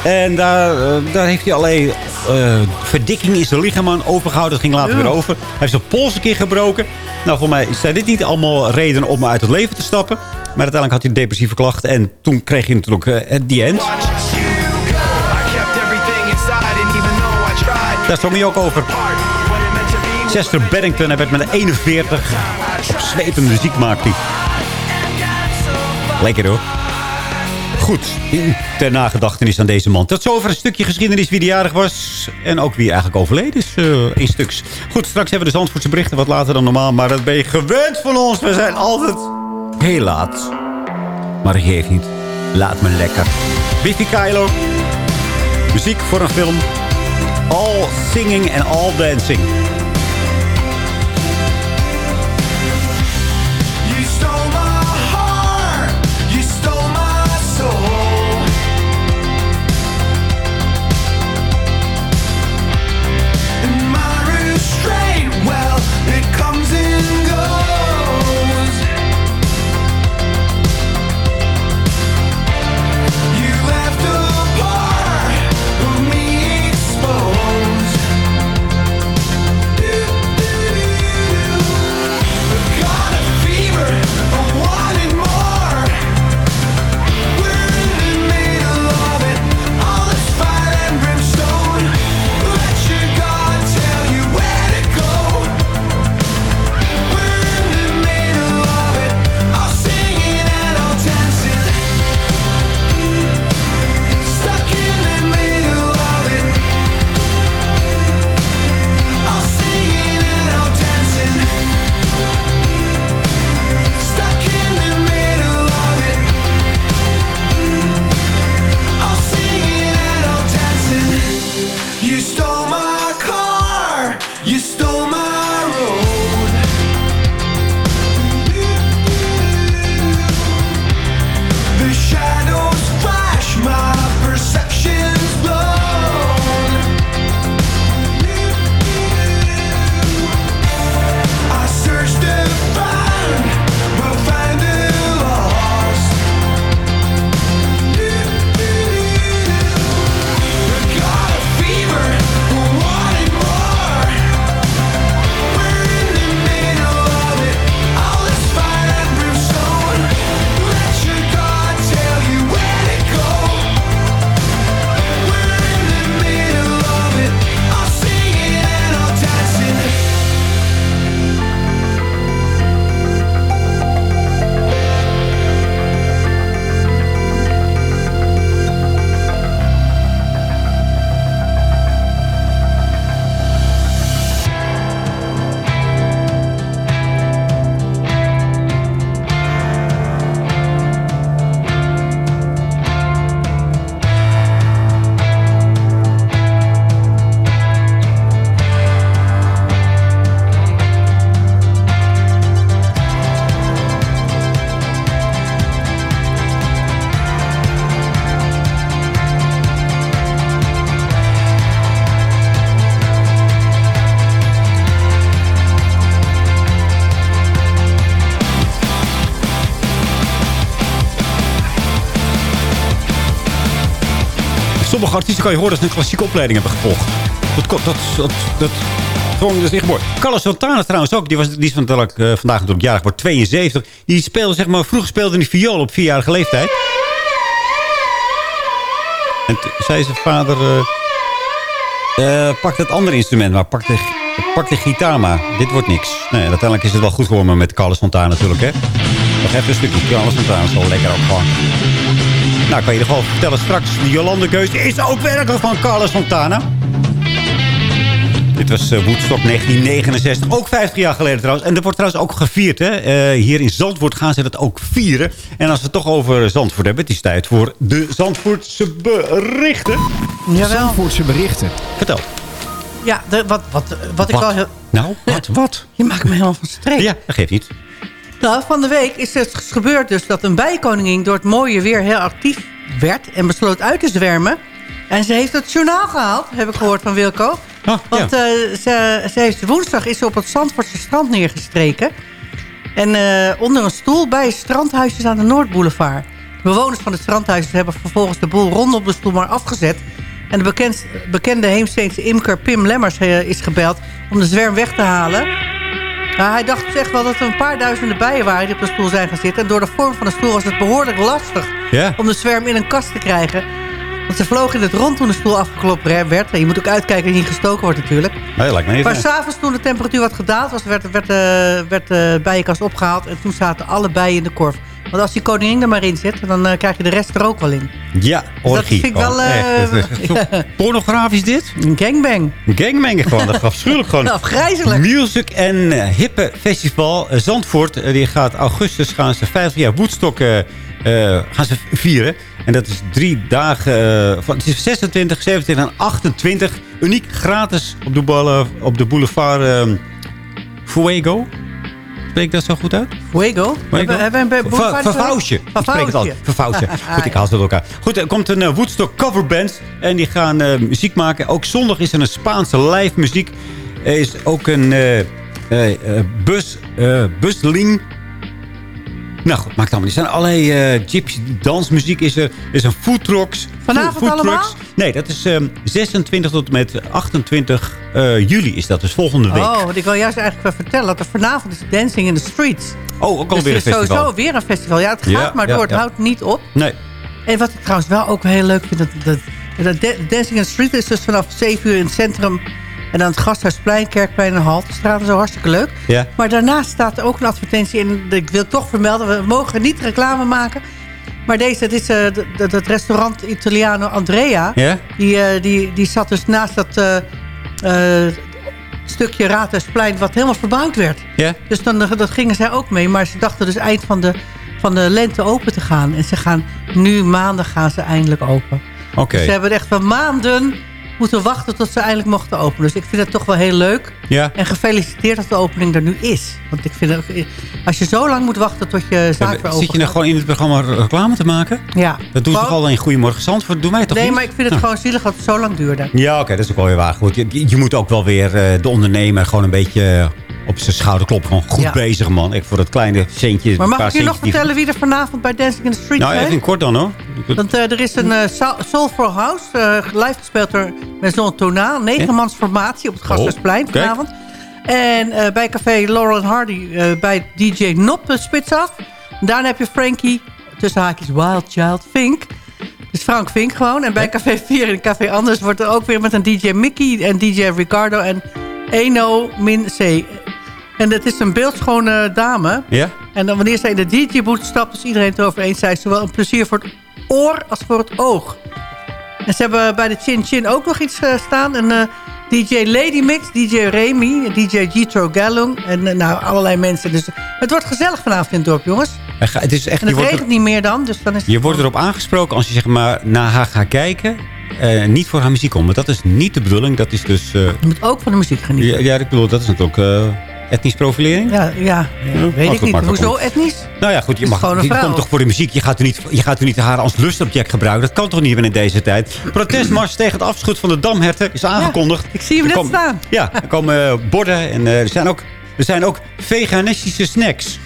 En daar, eh, daar heeft hij allerlei eh verdikking in zijn lichaam aan overgehouden. Dat ging later Ja. weer over. Hij heeft zijn pols een keer gebroken. Nou, voor mij zijn dit niet allemaal redenen om uit het leven te stappen. Maar uiteindelijk had hij een depressieve klacht. En toen kreeg hij natuurlijk eh, die end. Daar zong hij ook over. Chester Bennington, hij werd met een 41. Zwetende muziek maakt hij. Lekker hoor. Goed, ter nagedachtenis aan deze man. Tot zover een stukje geschiedenis wie de jarig was. En ook wie eigenlijk overleden is. eh in stuks. Goed, straks hebben we de Zandvoortse berichten wat later dan normaal. Maar dat ben je gewend van ons. We zijn altijd heel laat. Maar dat geeft niet. Laat me lekker. Biffy Kylo. Muziek voor een film. All singing and all dancing. Artiesten kan je horen dat ze een klassieke opleiding hebben gevolgd. Dat, dat, dat, dat, gewoon, dat is echt mooi. Carlos Santana trouwens ook. Die, was, die is vandaag, eh, vandaag natuurlijk jarig, wordt 72. Die speelde, zeg maar, vroeger speelde in de viool op vierjarige leeftijd. En zei zijn vader... eh, eh, pak het andere instrument maar. Pak de, pak de gitaar maar. Dit wordt niks. Nee, uiteindelijk is het wel goed geworden met Carlos Santana natuurlijk, hè. Nog even een stukje. Carlos Santana is wel lekker gewoon. Nou, ik kan je in ieder geval vertellen straks. De Jolande Geus is ook werkelijk van Carlos Santana. Dit was eh, Woodstock 1969. Ook 50 jaar geleden trouwens. En dat wordt trouwens ook gevierd. Hè? Eh, hier in Zandvoort gaan ze dat ook vieren. En als we het toch over Zandvoort hebben. Het is tijd voor de Zandvoortse berichten. Jawel. Zandvoortse berichten. Vertel. Ja, de, wat, wat, wat ik wel... heel- Nou, wat? <laughs> Wat? Je maakt me helemaal van streek. Ja, dat geeft niet. Nou, van de week is het gebeurd dus dat een bijkoningin door het mooie weer heel actief werd en besloot uit te zwermen. En ze heeft het journaal gehaald, heb ik gehoord van Wilco. Want eh, ze, ze heeft, woensdag is ze op het Zandvoortse strand neergestreken. En eh, onder een stoel bij strandhuisjes aan de Noordboulevard. De bewoners van het strandhuis hebben vervolgens de boel rondom de stoel maar afgezet. En de bekend, bekende Heemsteense imker Pim Lemmers eh, is gebeld om de zwerm weg te halen. Nou, hij dacht echt wel dat er een paar duizenden bijen waren die op de stoel zijn gaan zitten. En door de vorm van de stoel was het behoorlijk lastig om de zwerm in een kast te krijgen. Want ze vloog in het rond toen de stoel afgeklopt werd. En je moet ook uitkijken dat je niet gestoken wordt natuurlijk. Nee, lijkt me niet. Maar s'avonds toen de temperatuur wat gedaald was, werd, werd, eh, werd de bijenkast opgehaald. En toen zaten alle bijen in de korf. Want als die koningin er maar in zit, dan eh, krijg je de rest er ook wel in. Ja, orgie. vind ik wel, Oh, eh. Dat zo <laughs> Pornografisch dit? Een gangbang. Gangmengen gewoon, dat is afschuwelijk gewoon. <laughs> Afgrijzelijk. Music en eh, Hippe Festival eh, Zandvoort. eh, die gaat augustus gaan ze 50 jaar Woodstock eh, eh, gaan ze vieren. En dat is drie dagen. eh, van, het is 26, 27 en 28. Uniek gratis op de, op de boulevard eh, Fuego. Spreek dat zo goed uit? Fuego? Hebben, hebben we een Ver- boulevard- Vervouwtje. Ik spreek het al. Vervouwtje. <laughs> Goed, ik haal ze door elkaar. Goed, er komt een eh, Woodstock coverband. En die gaan eh, muziek maken. Ook zondag is er een Spaanse live muziek. Er is ook een eh, bus, busling. Nou goed, maakt allemaal niet. Er zijn allerlei gypsy dansmuziek. Is er, is een foodtrucks. Vanavond food allemaal? trucks. Nee, dat is eh, 26 tot en met 28 eh, juli is dat. Dus volgende week. Oh, want ik wil juist eigenlijk wel vertellen dat er vanavond is Dancing in the Streets. Oh, ook Dus alweer er een festival. sowieso weer een festival. Ja, het gaat Ja, maar ja, door. Het ja. houdt niet op. Nee. En wat ik trouwens wel ook heel leuk vind... Dat, dat, dat Da- Dancing in the Street is dus vanaf 7 uur in het centrum... en dan het Gasthuisplein, Kerkplein en Haltestraat. Zo hartstikke leuk. Ja. Maar daarnaast staat er ook een advertentie in. Ik wil toch vermelden, we mogen niet reclame maken. Maar deze, dat is d- dat restaurant Italiano Andrea. Ja? Die, eh, die, die zat dus naast dat stukje Raadhuisplein... wat helemaal verbouwd werd. Ja? Dus dan, eh, dat gingen zij ook mee. Maar ze dachten dus eind van de, van de lente open te gaan. En ze gaan nu maandag gaan ze eindelijk open. Oké. Dus ze hebben echt wel maanden moeten wachten tot ze eindelijk mochten openen. Dus ik vind het toch wel heel leuk. Ja. En gefeliciteerd dat de opening er nu is. Want ik vind, het- als je zo lang moet wachten tot je zaak weer open Zit je nou gewoon in het programma reclame te maken? Ja. Dat doen ze toch al in Goedemorgen Zandvoort? Doen wij toch Nee, niet? maar ik vind het gewoon zielig dat het zo lang duurde. Ja, oké, dat is ook wel weer waar. Goed, je, je moet ook wel weer eh, de ondernemer gewoon een beetje eh, op zijn schouder kloppen. Gewoon goed Ja. bezig, man. Ik voor dat kleine centje. Maar mag ik je nog vertellen wie er vanavond bij Dancing in the Street Nou, even in kort dan, hoor. Want eh, er is een eh, Soul- Soulful House, eh, live gespeeld door Maison Tonaal. Negenmans formatie op het Gasthuisplein Oh, kijk. vanavond. En bij café Laurel Hardy bij DJ Nop spits af. Daarna heb je Frankie, tussen haakjes Wild Child, Fink. Dus Frank Fink gewoon. En bij café 4 en café Anders wordt er ook weer met een DJ Mickey en DJ Ricardo en Eno Min C. En het is een beeldschone dame. Ja? En dan wanneer zij in de DJ-boot stapt, is iedereen het erover eens. Zij is zowel een plezier voor het oor als voor het oog. En ze hebben bij de Chin Chin ook nog iets eh, staan. Een eh, DJ Lady Mix, DJ Remy, DJ Jitro Gallung. En eh, nou, allerlei mensen. Dus het wordt gezellig vanavond in het dorp, jongens. Ga- Het is echt, En het regent niet meer dan, dus dan is je wordt erop aangesproken als je zeg maar naar haar gaat kijken. eh, niet voor haar muziek om. Want dat is niet de bedoeling. Dat is dus... Je moet ook van de muziek genieten. ja, ja, ik bedoel, dat is natuurlijk etnisch profilering. Ja, ja, weet maar ik goed, niet. Hoezo etnisch? Nou ja, goed, je, mag, je komt toch voor de muziek. Je gaat er niet, je gaat er niet haar als lustobject gebruiken. Dat kan toch niet meer in deze tijd. Protestmars tegen het afschut van de damherten is aangekondigd. ik zie hem net staan. Ja, er komen eh, borden en eh, er, zijn ook, er zijn ook veganistische snacks.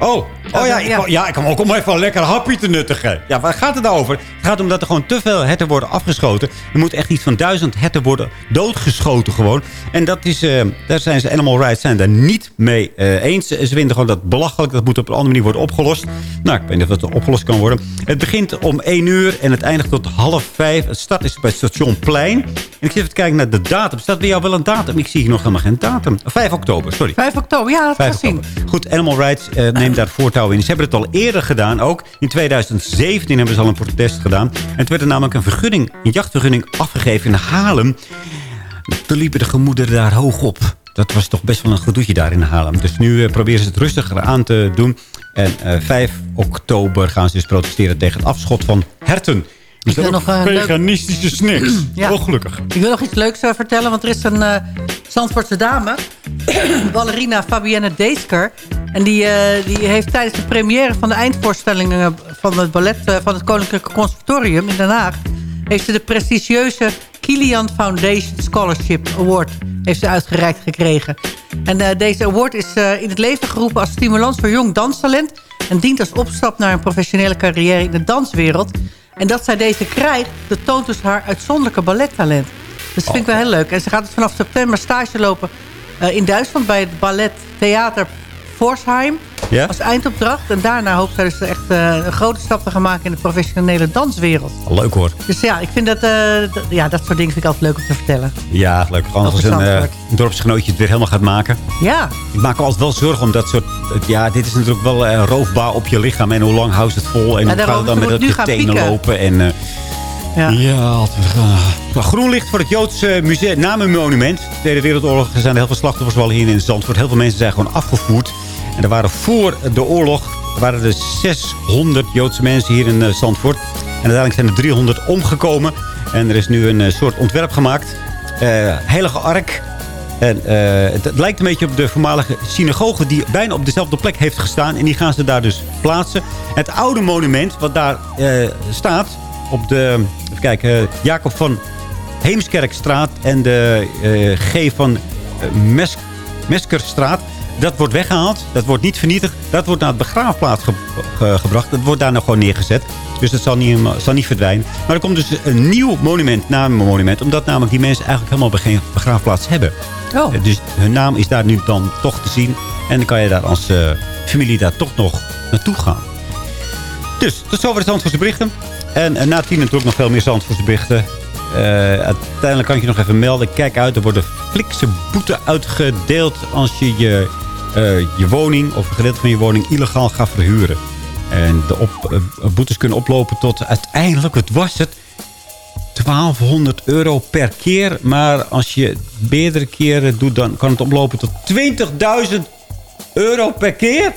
Oh, oh ja, ik, ja. ik kan ook om even een lekker hapje te nuttigen. Ja, waar gaat het nou over? Het gaat om dat er gewoon te veel herten worden afgeschoten. Er moet echt iets van duizend herten worden doodgeschoten gewoon. En dat is, eh, daar zijn ze, Animal Rights zijn daar niet mee eh, eens. Ze vinden gewoon dat belachelijk. Dat moet op een andere manier worden opgelost. Nou, ik weet niet of dat opgelost kan worden. Het begint om 1 uur en het eindigt tot half 5. Het start is bij station Plein. En ik zit even te kijken naar de datum. Staat bij jou wel een datum? Ik zie hier nog helemaal geen datum. 5 oktober, sorry. 5 oktober, ja, dat 5 gezien. oktober. Goed, Animal Rights eh, neemt daar voortouw in. Ze hebben het al eerder gedaan ook. In 2017 hebben ze al een protest gedaan. En toen werd er namelijk een vergunning, een jachtvergunning afgegeven in Haarlem. Toen liepen de gemoederen daar hoog op. Dat was toch best wel een gedoetje daar in Haarlem. Dus nu eh, proberen ze het rustiger aan te doen. En eh, 5 oktober gaan ze dus protesteren tegen het afschot van herten. Dus wil dat nog, eh, leuk- veganistische snacks. <clears throat> Ja. Oh, gelukkig. Ik wil nog iets leuks eh, vertellen, want er is een eh Zandvoortse dame, <clears throat> ballerina Fabienne Deesker. En die, eh, die heeft tijdens de première van de eindvoorstellingen van het ballet eh, van het Koninklijke Conservatorium in Den Haag... heeft ze de prestigieuze Kilian Foundation Scholarship Award heeft ze uitgereikt gekregen. En eh, deze award is in het leven geroepen als stimulans voor jong danstalent... en dient als opstap naar een professionele carrière in de danswereld. En dat zij deze krijgt, dat toont dus haar uitzonderlijke ballettalent. Dus dat vind ik wel heel leuk. En ze gaat dus vanaf september stage lopen in Duitsland... bij het ballet Theater Forsheim als eindopdracht. En daarna hoopt zij dus echt eh, een grote stap te gaan maken... in de professionele danswereld. Leuk hoor. Dus ja, ik vind dat, eh, ja, dat soort dingen vind ik altijd leuk om te vertellen. Ja, leuk. Gewoon als een, eh, een dorpsgenootje het weer helemaal gaat maken. Ja, Ik maak me altijd wel zorgen om dat soort... Ja, dit is natuurlijk wel roofbaar op je lichaam. En hoe lang houdt het vol? En Ja, hoe gaat het dan met het je tenen pieken. lopen? En, ja. ja, altijd. Maar groen licht voor het Joodse museum, namenmonument. De Tweede Wereldoorlog er zijn er heel veel slachtoffers wel hier in Zandvoort. Heel veel mensen zijn gewoon afgevoerd. En er waren voor de oorlog er waren er 600 Joodse mensen hier in eh, Zandvoort. En uiteindelijk zijn er 300 omgekomen. En er is nu een eh, soort ontwerp gemaakt. Eh, heilige ark. En het, het lijkt een beetje op de voormalige synagoge... die bijna op dezelfde plek heeft gestaan. En die gaan ze daar dus plaatsen. Het oude monument wat daar staat... op de even kijken, eh, Jacob van Heemskerkstraat... en de eh, G van eh, Mes Meskerstraat... dat wordt weggehaald. Dat wordt niet vernietigd. Dat wordt naar het begraafplaats ge- ge- gebracht. Dat wordt daar nog gewoon neergezet. Dus dat zal niet, zal niet verdwijnen. Maar er komt dus een nieuw monument, namenmonument. Omdat namelijk die mensen eigenlijk helemaal geen begraafplaats hebben. Oh. Dus hun naam is daar nu dan toch te zien. En dan kan je daar als familie daar toch nog naartoe gaan. Dus, tot zover de Zandvoortse berichten. En eh, na tien natuurlijk nog veel meer Zandvoortse berichten. Eh, uiteindelijk kan ik je nog even melden. Kijk uit, er worden flikse boete uitgedeeld... als je je, eh, je woning of een gedeelte van je woning illegaal gaat verhuren. En de op, eh, boetes kunnen oplopen tot uiteindelijk, het was het... 1200 euro per keer. Maar als je meerdere keren doet, dan kan het oplopen tot 20.000 euro per keer.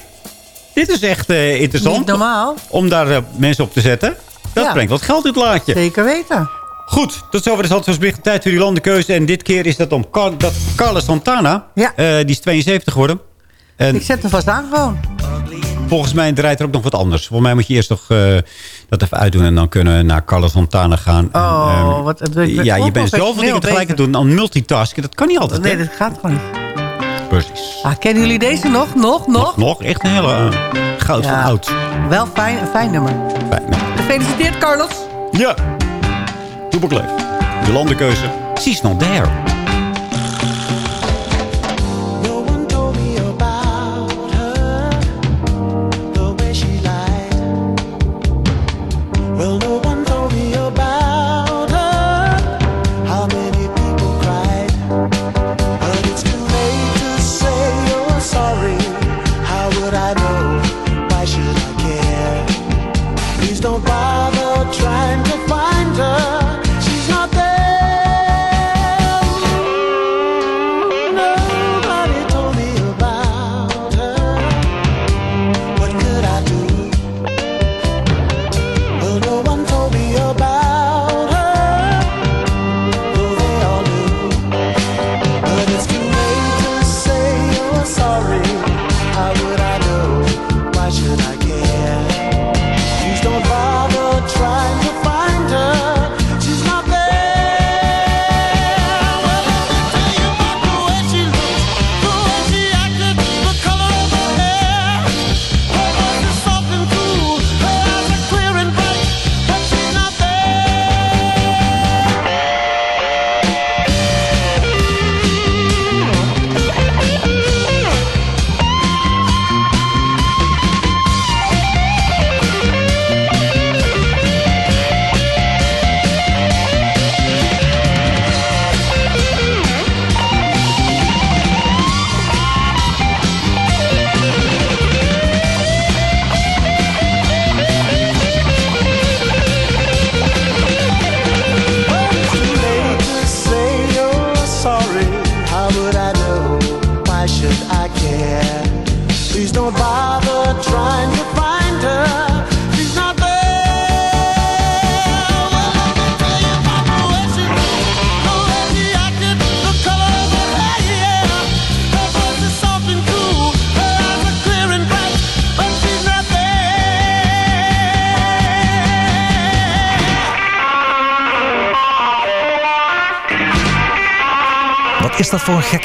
Dit is echt interessant. Niet normaal. Om daar mensen op te zetten. Dat brengt wat geld in het laadje. zeker weten. Goed, tot zover de Zandvoortsbericht. Tijd voor die landenkeuze. En dit keer is dat om Car dat Carlos Santana. Ja. eh, die is 72 geworden. En Ik zet hem vast aan gewoon. volgens mij draait er ook nog wat anders. Volgens mij moet je eerst nog eh, dat even uitdoen. En dan kunnen we naar Carlos Santana gaan. En, Oh, ehm, wat- het werkt ja, je bent zoveel dingen tegelijk aan het doen. Aan multitasken, dat kan niet altijd. Nee, hè? dat gaat gewoon niet. Precies. Ah, kennen jullie deze nog? Nog? Nog? Nog, nog echt een hele eh, goud van oud. Wel fijn, een fijn nummer. Fijn, nou. Gefeliciteerd, Carlos. Ja. Toepelkleef. De landenkeuze. She's not there.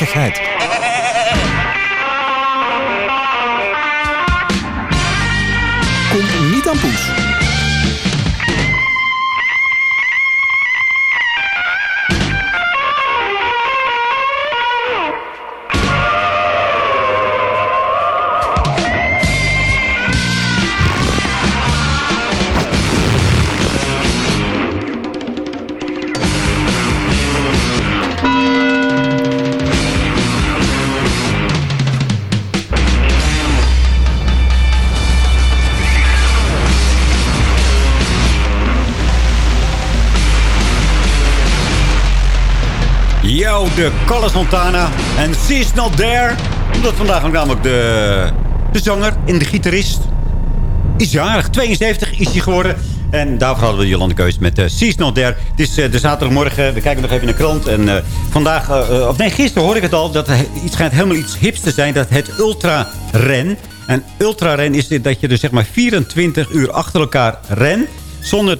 Voor De Carlos Montana. En She's Not There. Omdat vandaag ook namelijk de, de zanger en de gitarist is jarig. 72 is hij geworden. En daarvoor hadden we Jolande Keus met uh, She's Not There. Het is eh, de zaterdagmorgen. We kijken nog even in de krant. En eh, vandaag, of nee, gisteren hoorde ik het al. Dat iets schijnt helemaal iets hips te zijn. Dat het ultra-ren. En ultra-ren is dit dat je dus zeg maar 24 uur achter elkaar ren. Zonder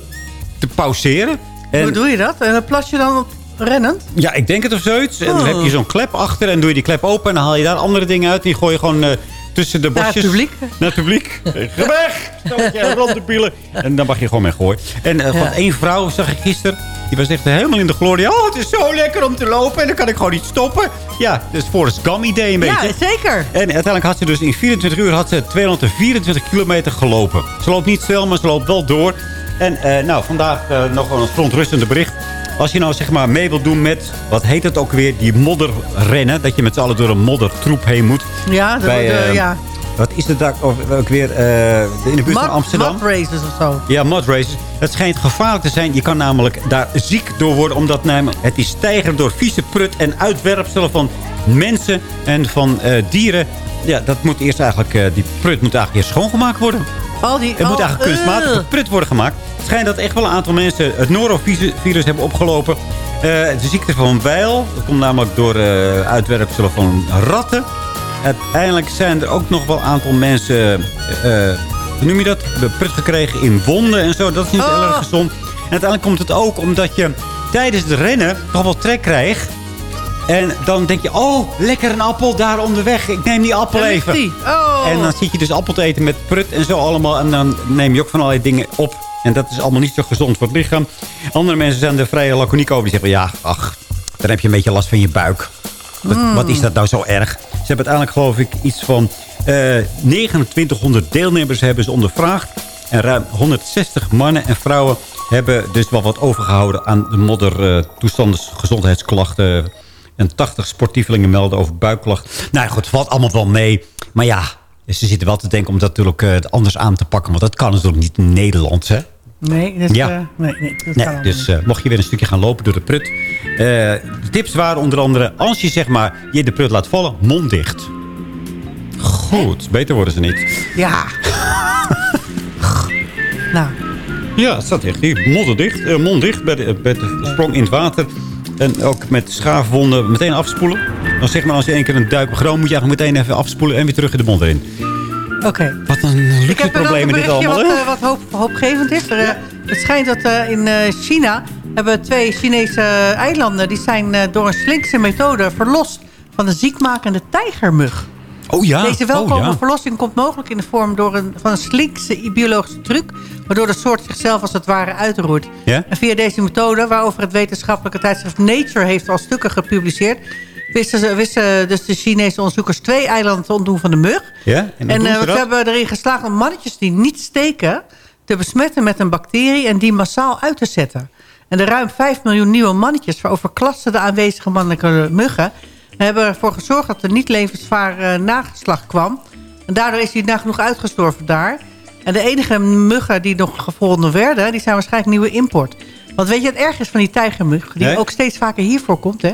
te pauzeren. En Hoe doe je dat? En dan plas je dan op rennend? ja, ik denk het of zoiets. En dan Oh. heb je zo'n klep achter en doe je die klep open... en dan haal je daar andere dingen uit. Die gooi je gewoon eh, tussen de Naar het bosjes. publiek? Naar het publiek. <laughs> Ga weg! Stelletje randenpielen. En dan mag je gewoon mee gooien. En eh, van Ja. één vrouw zag ik gisteren... die was echt helemaal in de glorie. Oh, het is zo lekker om te lopen. En dan kan ik gewoon niet stoppen. Ja, dus Forrest Gump idee een beetje. Ja, zeker. En uiteindelijk had ze dus in 24 uur had ze 224 kilometer gelopen. Ze loopt niet snel, maar ze loopt wel door. En eh, nou, vandaag eh, nog wel een verontrustende bericht. Als je nou zeg maar mee wilt doen met, wat heet het ook weer, die modderrennen. Dat je met z'n allen door een moddertroep heen moet. Ja, Bij, de- eh, ja. Wat is het daar ook weer in de buurt van Amsterdam? mud races of zo. Ja, mud races. Het schijnt gevaarlijk te zijn. Je kan namelijk daar ziek door worden. Omdat namelijk het is stijgen door vieze prut en uitwerpselen van mensen en van dieren. Ja, dat moet eerst eigenlijk, eh, die prut moet eigenlijk eerst schoongemaakt worden. Al die, Het moet oh, eigenlijk kunstmatig eh. met prut worden gemaakt. Het schijnt dat echt wel een aantal mensen het norovirus hebben opgelopen. Eh, de ziekte van Weil. Dat komt namelijk door eh, uitwerpselen van ratten. Uiteindelijk zijn er ook nog wel een aantal mensen... eh, eh, hoe noem je dat? Prut gekregen in wonden en zo. Dat is niet heel erg gezond. En uiteindelijk komt het ook omdat je tijdens het rennen toch wel trek krijgt. En dan denk je, oh, lekker een appel daar onderweg. Ik neem die appel even. die. Oh. En dan zit je dus appel te eten met prut en zo allemaal. En dan neem je ook van allerlei dingen op. En dat is allemaal niet zo gezond voor het lichaam. Andere mensen zijn er vrij laconiek over. Die zeggen, ja, ach, dan heb je een beetje last van je buik. Wat, Mm. wat is dat nou zo erg? Ze hebben uiteindelijk, geloof ik, iets van eh 2900 deelnemers hebben ze ondervraagd. En ruim 160 mannen en vrouwen hebben dus wel wat overgehouden aan de moddertoestanden, gezondheidsklachten. En 80 sportievelingen melden over buikklachten. Nou ja, goed, het valt allemaal wel mee. Maar ja, ze zitten wel te denken om dat natuurlijk eh, anders aan te pakken. Want dat kan natuurlijk niet in Nederland, hè? Nee, dus, Ja. eh, nee, nee, dat kan Nee, allemaal dus eh, mocht je weer een stukje gaan lopen door de prut. de tips waren onder andere... als je zeg maar je de prut laat vallen, mond dicht. Goed, beter worden ze niet. Ja. <laughs> nou, Ja, het staat echt hier. Modder dicht, mond dicht bij de, bij de sprong in het water. En ook met schaafwonden meteen afspoelen. Dan zeg maar als je één keer een duik begroot... moet je eigenlijk meteen even afspoelen en weer terug in de mond erin. oké. Wat een luxe probleem dit allemaal, wat, eh, wat hoop, hoopgevend is. Er, eh, het schijnt dat eh, in China hebben twee Chinese eilanden... die zijn door een slinkse methode verlost van een ziekmakende tijgermug. Oh ja, Deze welkome oh ja. verlossing komt mogelijk in de vorm door een, van een slinkse biologische truc... waardoor de soort zichzelf als het ware uitroert. Ja? En via deze methode, waarover het wetenschappelijke tijdschrift Nature heeft al stukken gepubliceerd... wisten, ze, wisten dus de Chinese onderzoekers twee eilanden te ontdoen van de mug. Ja? En, eh, ze ze dat? hebben erin geslaagd om mannetjes die niet steken... te besmetten met een bacterie en die massaal uit te zetten. En de ruim 5 miljoen nieuwe mannetjes... veroverklasten de aanwezige mannelijke muggen... hebben ervoor gezorgd dat er niet levensvaar eh, nageslacht kwam. En daardoor is hij nagenoeg uitgestorven daar. En de enige muggen die nog gevonden werden... die zijn waarschijnlijk nieuwe import. Want weet je wat erg is van die tijgermug... die Nee? ook steeds vaker hier voorkomt... Hè?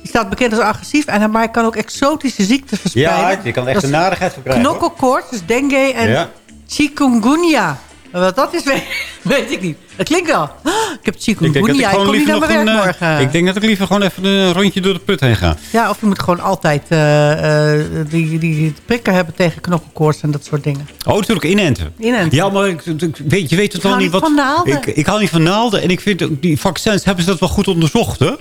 Die staat bekend als agressief. En, maar hij kan ook exotische ziekten verspreiden. Ja, je kan echt een narigheid verkrijgen. Knokkelkoorts, dus dengue en Ja. chikungunya. En Wat dat is, <laughs> weet, weet ik niet. Het klinkt wel. Ah, Ik heb Ik chikungunya. ik, Ik, kom niet naar mijn werk eh, morgen. ik denk dat ik liever gewoon even een rondje door de put heen ga. Ja, of je moet gewoon altijd eh, die, die, prikken hebben tegen knokkelkoorts en dat soort dingen. Oh, natuurlijk, inenten. Inenten. Ja, maar ik, ik- weet, je weet het Ik wel hou niet niet wat... van naalden. Ik, ik hou niet van naalden. En ik vind ook die vaccins, hebben ze dat wel goed onderzocht, hè?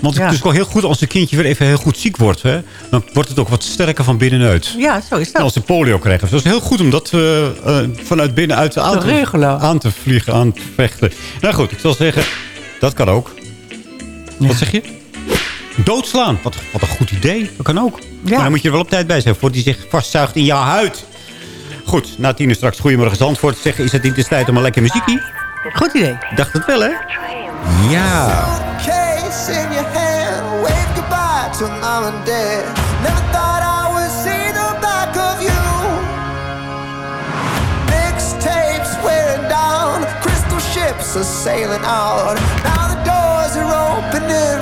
Want Ja. het is wel heel goed als een kindje weer even heel goed ziek wordt. Hè? Dan wordt het ook wat sterker van binnenuit. Ja, zo is En dat. als ze polio krijgen. Dus dat is heel goed om dat eh, eh, vanuit binnenuit aan Te aan te vliegen, aan te vechten. Nou goed, ik zal zeggen, dat kan ook. Wat zeg je? Doodslaan. Wat, wat een goed idee. Dat kan ook. Maar dan moet je er wel op tijd bij zijn. Voordat die zich vastzuigt in jouw huid. Goed, na tien uur straks Goedemorgen Zandvoort. Zeggen, is het niet de tijd om een lekker muziekie? Goed idee. Dacht het wel, hè? Ja. Dad. Never thought I would see the back of you. Mixtapes wearing down, crystal ships are sailing out. Now the doors are opening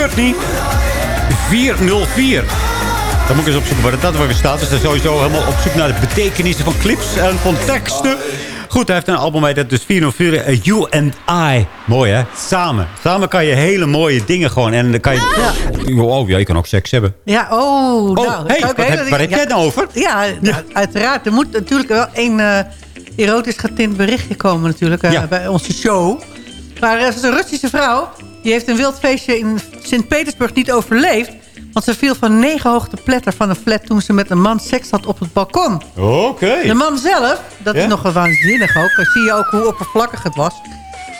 Courtney. 404. Dan moet ik eens opzoeken waar dat weer staat. Dus dan sowieso helemaal op zoek naar de betekenissen van clips en van teksten. Goed, hij heeft een album uit, dat dus 404. eh, You and I. Mooi, hè? Samen. Samen kan je hele mooie dingen gewoon. En dan kan je... Oh, ja, je kan ook seks hebben. Ja, oh, nou. hey, hele heb- waar heb jij het nou over? Ja, nou, uiteraard. Er moet natuurlijk wel een eh, erotisch getint berichtje komen natuurlijk eh, Ja. bij onze show. Maar er is een Russische vrouw. Die heeft een wild feestje in Sint-Petersburg niet overleefd. Want ze viel van negen hoogte pletter van een flat toen ze met een man seks had op het balkon. Oké. De man zelf, dat Ja? is nog wel waanzinnig ook. Dan zie je ook hoe oppervlakkig het was.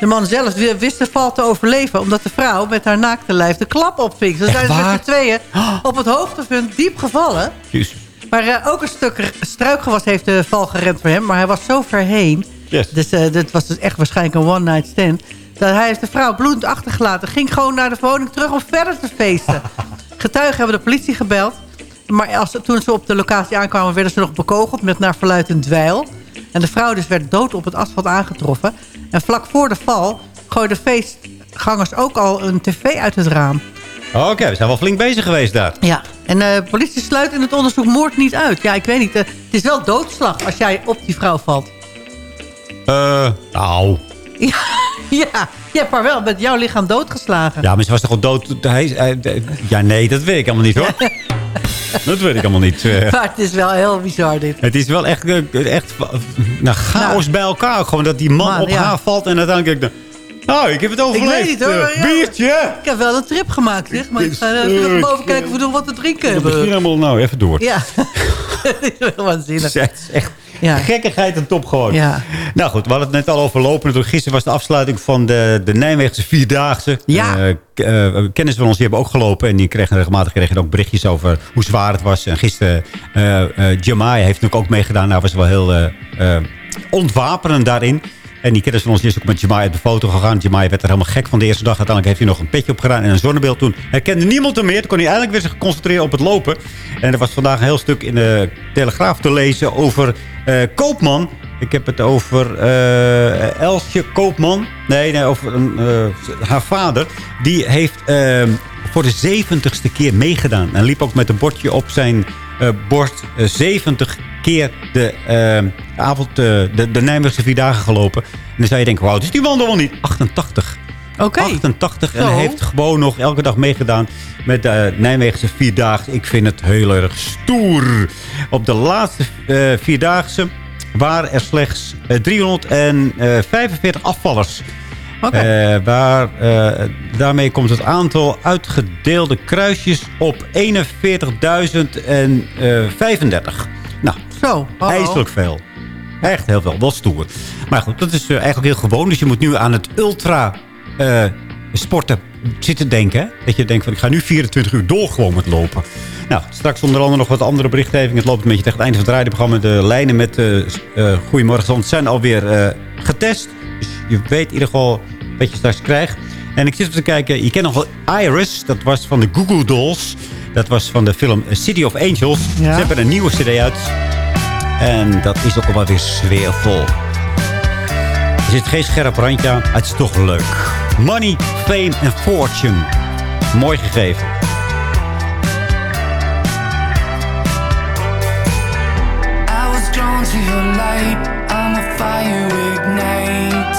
De man zelf wi- wist de val te overleven... omdat de vrouw met haar naakte lijf de klap opving. Ze zijn met z'n tweeën <gasps> op het hoogtepunt diep gevallen. Jezus. Maar eh, ook een stuk struikgewas heeft de val geremd voor hem. Maar hij was zo ver heen. Yes. Dus dit was dus echt waarschijnlijk een one-night stand. Dat hij heeft de vrouw bloedend achtergelaten. Ging gewoon naar de woning terug om verder te feesten. <laughs> Getuigen hebben de politie gebeld. Maar als, toen ze op de locatie aankwamen... werden ze nog bekogeld met naar verluid een dweil. En de vrouw dus werd dood op het asfalt aangetroffen. En vlak voor de val gooide feest, gangers ook al een tv uit het raam. Oké, we zijn wel flink bezig geweest daar. Ja, en de politie sluit in het onderzoek moord niet uit. Ja, ik weet niet. eh, het is wel doodslag als jij op die vrouw valt. Eh, nou... <laughs> Ja, ja, haar wel met jouw lichaam doodgeslagen. Ja, maar ze was toch al dood? Hij, hij- ja, nee, dat weet ik allemaal niet, hoor. <laughs> dat weet ik allemaal niet. eh. Maar het is wel heel bizar dit. Het is wel echt, eh, echt nou, chaos bij elkaar. Gewoon dat die man, Man, op ja. haar valt en uiteindelijk... denk ik, Nou, ik heb het Ik overleefd. weet niet hoor. eh, ja. Biertje! Ik heb wel een trip gemaakt, zeg. Maar ik ga even boven kijken of we nog wat te drinken We beginnen hebben. helemaal nou even door. Ja, <laughs> het is wel waanzinnig. Het is echt Ja. gekkigheid en top gewoon. Ja. Nou goed, we hadden het net al over lopen. Natuurlijk, Gisteren was de afsluiting van de, de Nijmeegse Vierdaagse. Ja. Eh, eh, kennis van ons die hebben ook gelopen. En die kregen regelmatig kregen ook berichtjes over hoe zwaar het was. En gisteren, eh eh Jamai heeft natuurlijk ook meegedaan. Hij was wel heel ontwapenend daarin. En die kennis van ons is ook met Jamai op de foto gegaan. Jamai werd er helemaal gek van de eerste dag. Uiteindelijk heeft hij nog een petje op gedaan en een zonnebeeld. Toen herkende niemand hem meer. Toen kon hij eindelijk weer zich concentreren op het lopen. En er was vandaag een heel stuk in de Telegraaf te lezen over eh, Koopman. Ik heb het over eh, Elsje Koopman. Nee, nee over een, eh, haar vader. Die heeft eh, voor de zeventigste keer meegedaan. En liep ook met een bordje op zijn eh, bord. 70 keer de eh, avond, de, de Nijmeegse Vierdagen gelopen. En dan zou je denken, wauw, dus die man wel niet. 88. Oké. 88 en Zo. hij heeft gewoon nog elke dag meegedaan met de Nijmeegse Vierdaagse. Ik vind het heel erg stoer. Op de laatste Vierdaagse waren er slechts eh, 345 afvallers. Eh, waar, eh, daarmee komt het aantal uitgedeelde kruisjes op 41.035. Nou, Zo. oh, ijselijk veel. Echt heel veel. Wel stoer. Maar goed, dat is eh, eigenlijk heel gewoon. Dus je moet nu aan het ultra eh, sporten zitten denken. hè? Dat je denkt van ik ga nu 24 uur door gewoon met lopen. Nou, straks onder andere nog wat andere berichtgeving. Het loopt een beetje tegen het einde van het radioprogramma. De lijnen met uh, Goedemorgen Zand zijn alweer eh, getest. Dus je weet in ieder geval wat je straks krijgt. En ik zit even te kijken. Je kent nog wel Iris. Dat was van de Google Dolls. Dat was van de film City of Angels. Ze hebben een nieuwe cd uit. En dat is ook wel weer sfeervol. Er zit geen scherp randje aan. Het is toch leuk. Money, fame en fortune. Mooi gegeven. To your light. I'm a fire ignite.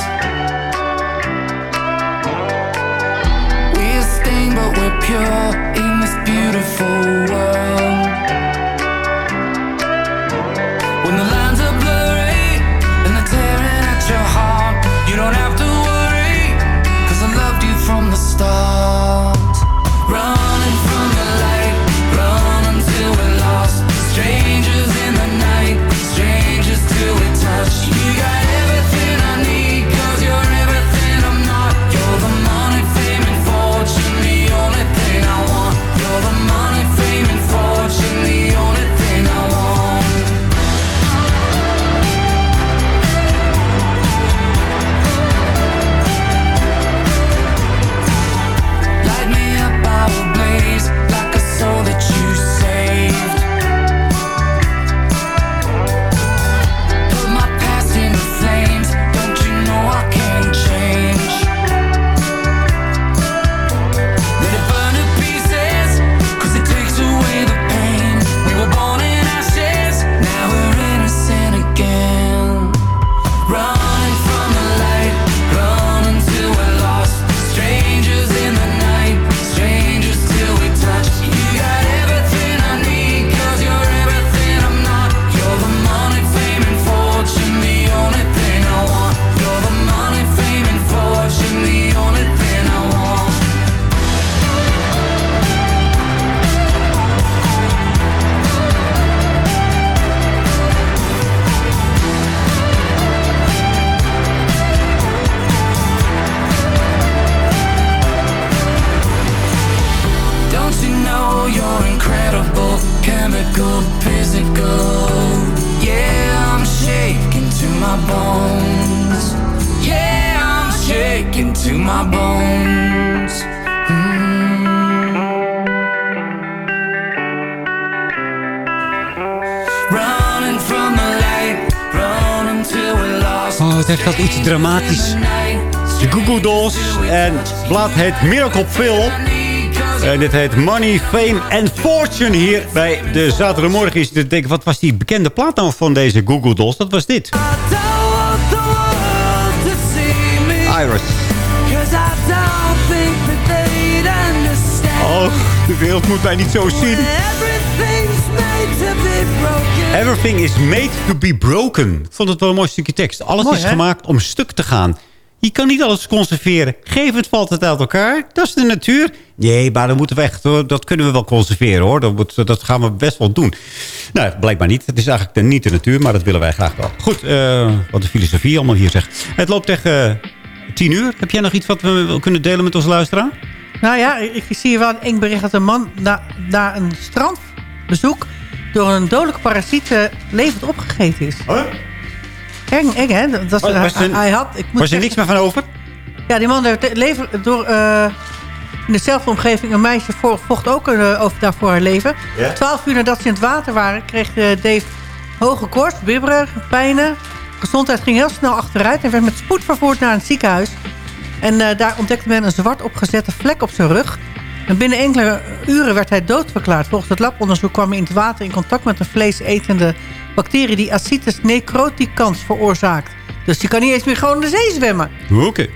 We're stained, but we're pure dramatisch. De Goo Goo Dolls. En het blad heet Miracle Pill. En dit heet Money, Fame and Fortune hier bij de zaterdagmorgen. Is te denken, wat was die bekende plaat nou van deze Goo Goo Dolls? Dat was dit. Iris. Oh, de wereld moet mij niet zo zien. Everything is made to be broken. Ik vond het wel een mooi stukje tekst. Alles Mooi, is hè? gemaakt om stuk te gaan. Je kan niet alles conserveren. Geef het valt het uit elkaar. Dat is de natuur. Nee, maar dan moeten we echt, dat kunnen we wel conserveren hoor. Dat, moet, dat gaan we best wel doen. Nou, blijkbaar niet. Het is eigenlijk de- niet de natuur, maar dat willen wij graag wel. Goed, eh, wat de filosofie allemaal hier zegt. Het loopt tegen eh, tien uur. Heb jij nog iets wat we kunnen delen met onze luisteraar? Nou ja, ik ik zie hier wel een eng bericht dat een man na, na een strandbezoek... door een dodelijke parasiet eh, levend opgegeten is. Eng, eng hè? Dat, Was- was hij, er- hij had, ik moet Was er niks meer van over? Ja, die man werd leven, door, eh, in dezelfde omgeving... een meisje vo- vocht ook eh, over, daarvoor haar leven. Ja? Twaalf uur nadat ze in het water waren... kreeg eh, Dave hoge koorts, bibberen, pijnen. Gezondheid ging heel snel achteruit... en werd met spoed vervoerd naar een ziekenhuis. En eh, daar ontdekte men een zwart opgezette vlek op zijn rug. En binnen enkele uren werd hij doodverklaard. Volgens het labonderzoek kwam hij in het water in contact met een vleesetende bacterie... die Acitus necroticans veroorzaakt. Dus die kan niet eens meer gewoon in de zee zwemmen. Oké.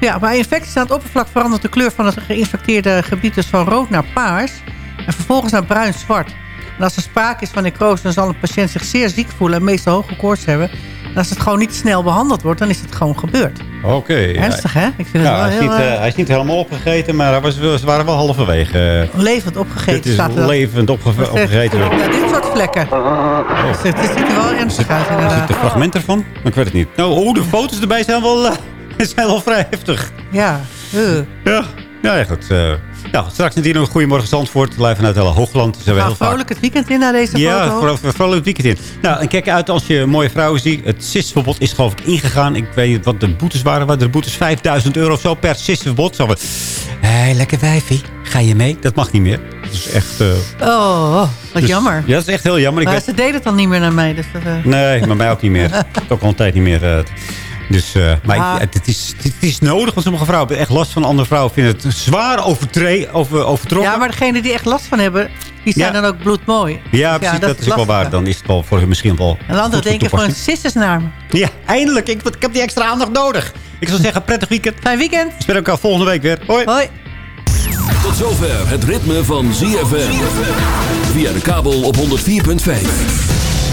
Ja, bij infecties aan het oppervlak verandert de kleur van het geïnfecteerde gebied dus van rood naar paars. En vervolgens naar bruin-zwart. En als er sprake is van necrose, dan zal een patiënt zich zeer ziek voelen en meestal hoge koorts hebben. En als het gewoon niet snel behandeld wordt, dan is het gewoon gebeurd. Oké. ja. Ernstig, hè? Ik vind het wel hij, is heel niet, eh, eh, hij is niet helemaal opgegeten, maar hij was, wel- ze waren wel halverwege. levend opgegeten. Is staat er. levend opge is opgegeten. Ja, dit soort vlekken. Dus het, het ziet er wel ernstig uit, Zit inderdaad. er fragment ervan? Ik weet het niet. Nou, oh, de foto's erbij zijn wel, eh, <laughs> zijn wel vrij heftig. Ja. Ja, ja ja, goed. Ja, straks natuurlijk nog een Goedemorgen Zandvoort. Live vanuit hele Hoogland. Zijn we Nou, heel vaak. vrolijk het weekend in naar deze Ja, foto. vooral, vooral het weekend in. Nou, en kijk uit als je mooie vrouwen ziet. Het sisverbod is geloof ik ingegaan. Ik weet niet wat de boetes waren. Waren de boetes 5000 euro of zo per van, hé, lekker wijfie. Ga je mee? Dat mag niet meer. Dat is echt... eh, Oh, wat dus- jammer. Ja, dat is echt heel jammer. Ik Maar weet- ze deden het dan niet meer naar mij. Dus dat, eh. Nee, maar mij ook niet meer. <laughs> ook al een tijd niet meer. eh. Dus, eh, maar Ah. ik- het, is, het is nodig, want sommige vrouwen hebben echt last van andere vrouwen. Vinden het zwaar overtre over, overtrokken. Ja, maar degene die echt last van hebben, die zijn Ja. dan ook bloedmooi. Ja, precies. dat, is ook wel waar. Dan is het wel voor hun misschien wel En anderen van denken van, toepassing. sis is naar me. Ja, eindelijk. Ik, ik heb die extra aandacht nodig. Ik zou zeggen, prettig weekend. Fijn weekend. We spelen elkaar volgende week weer. Hoi. Hoi. Tot zover het ritme van ZFM. Via de kabel op 104.5.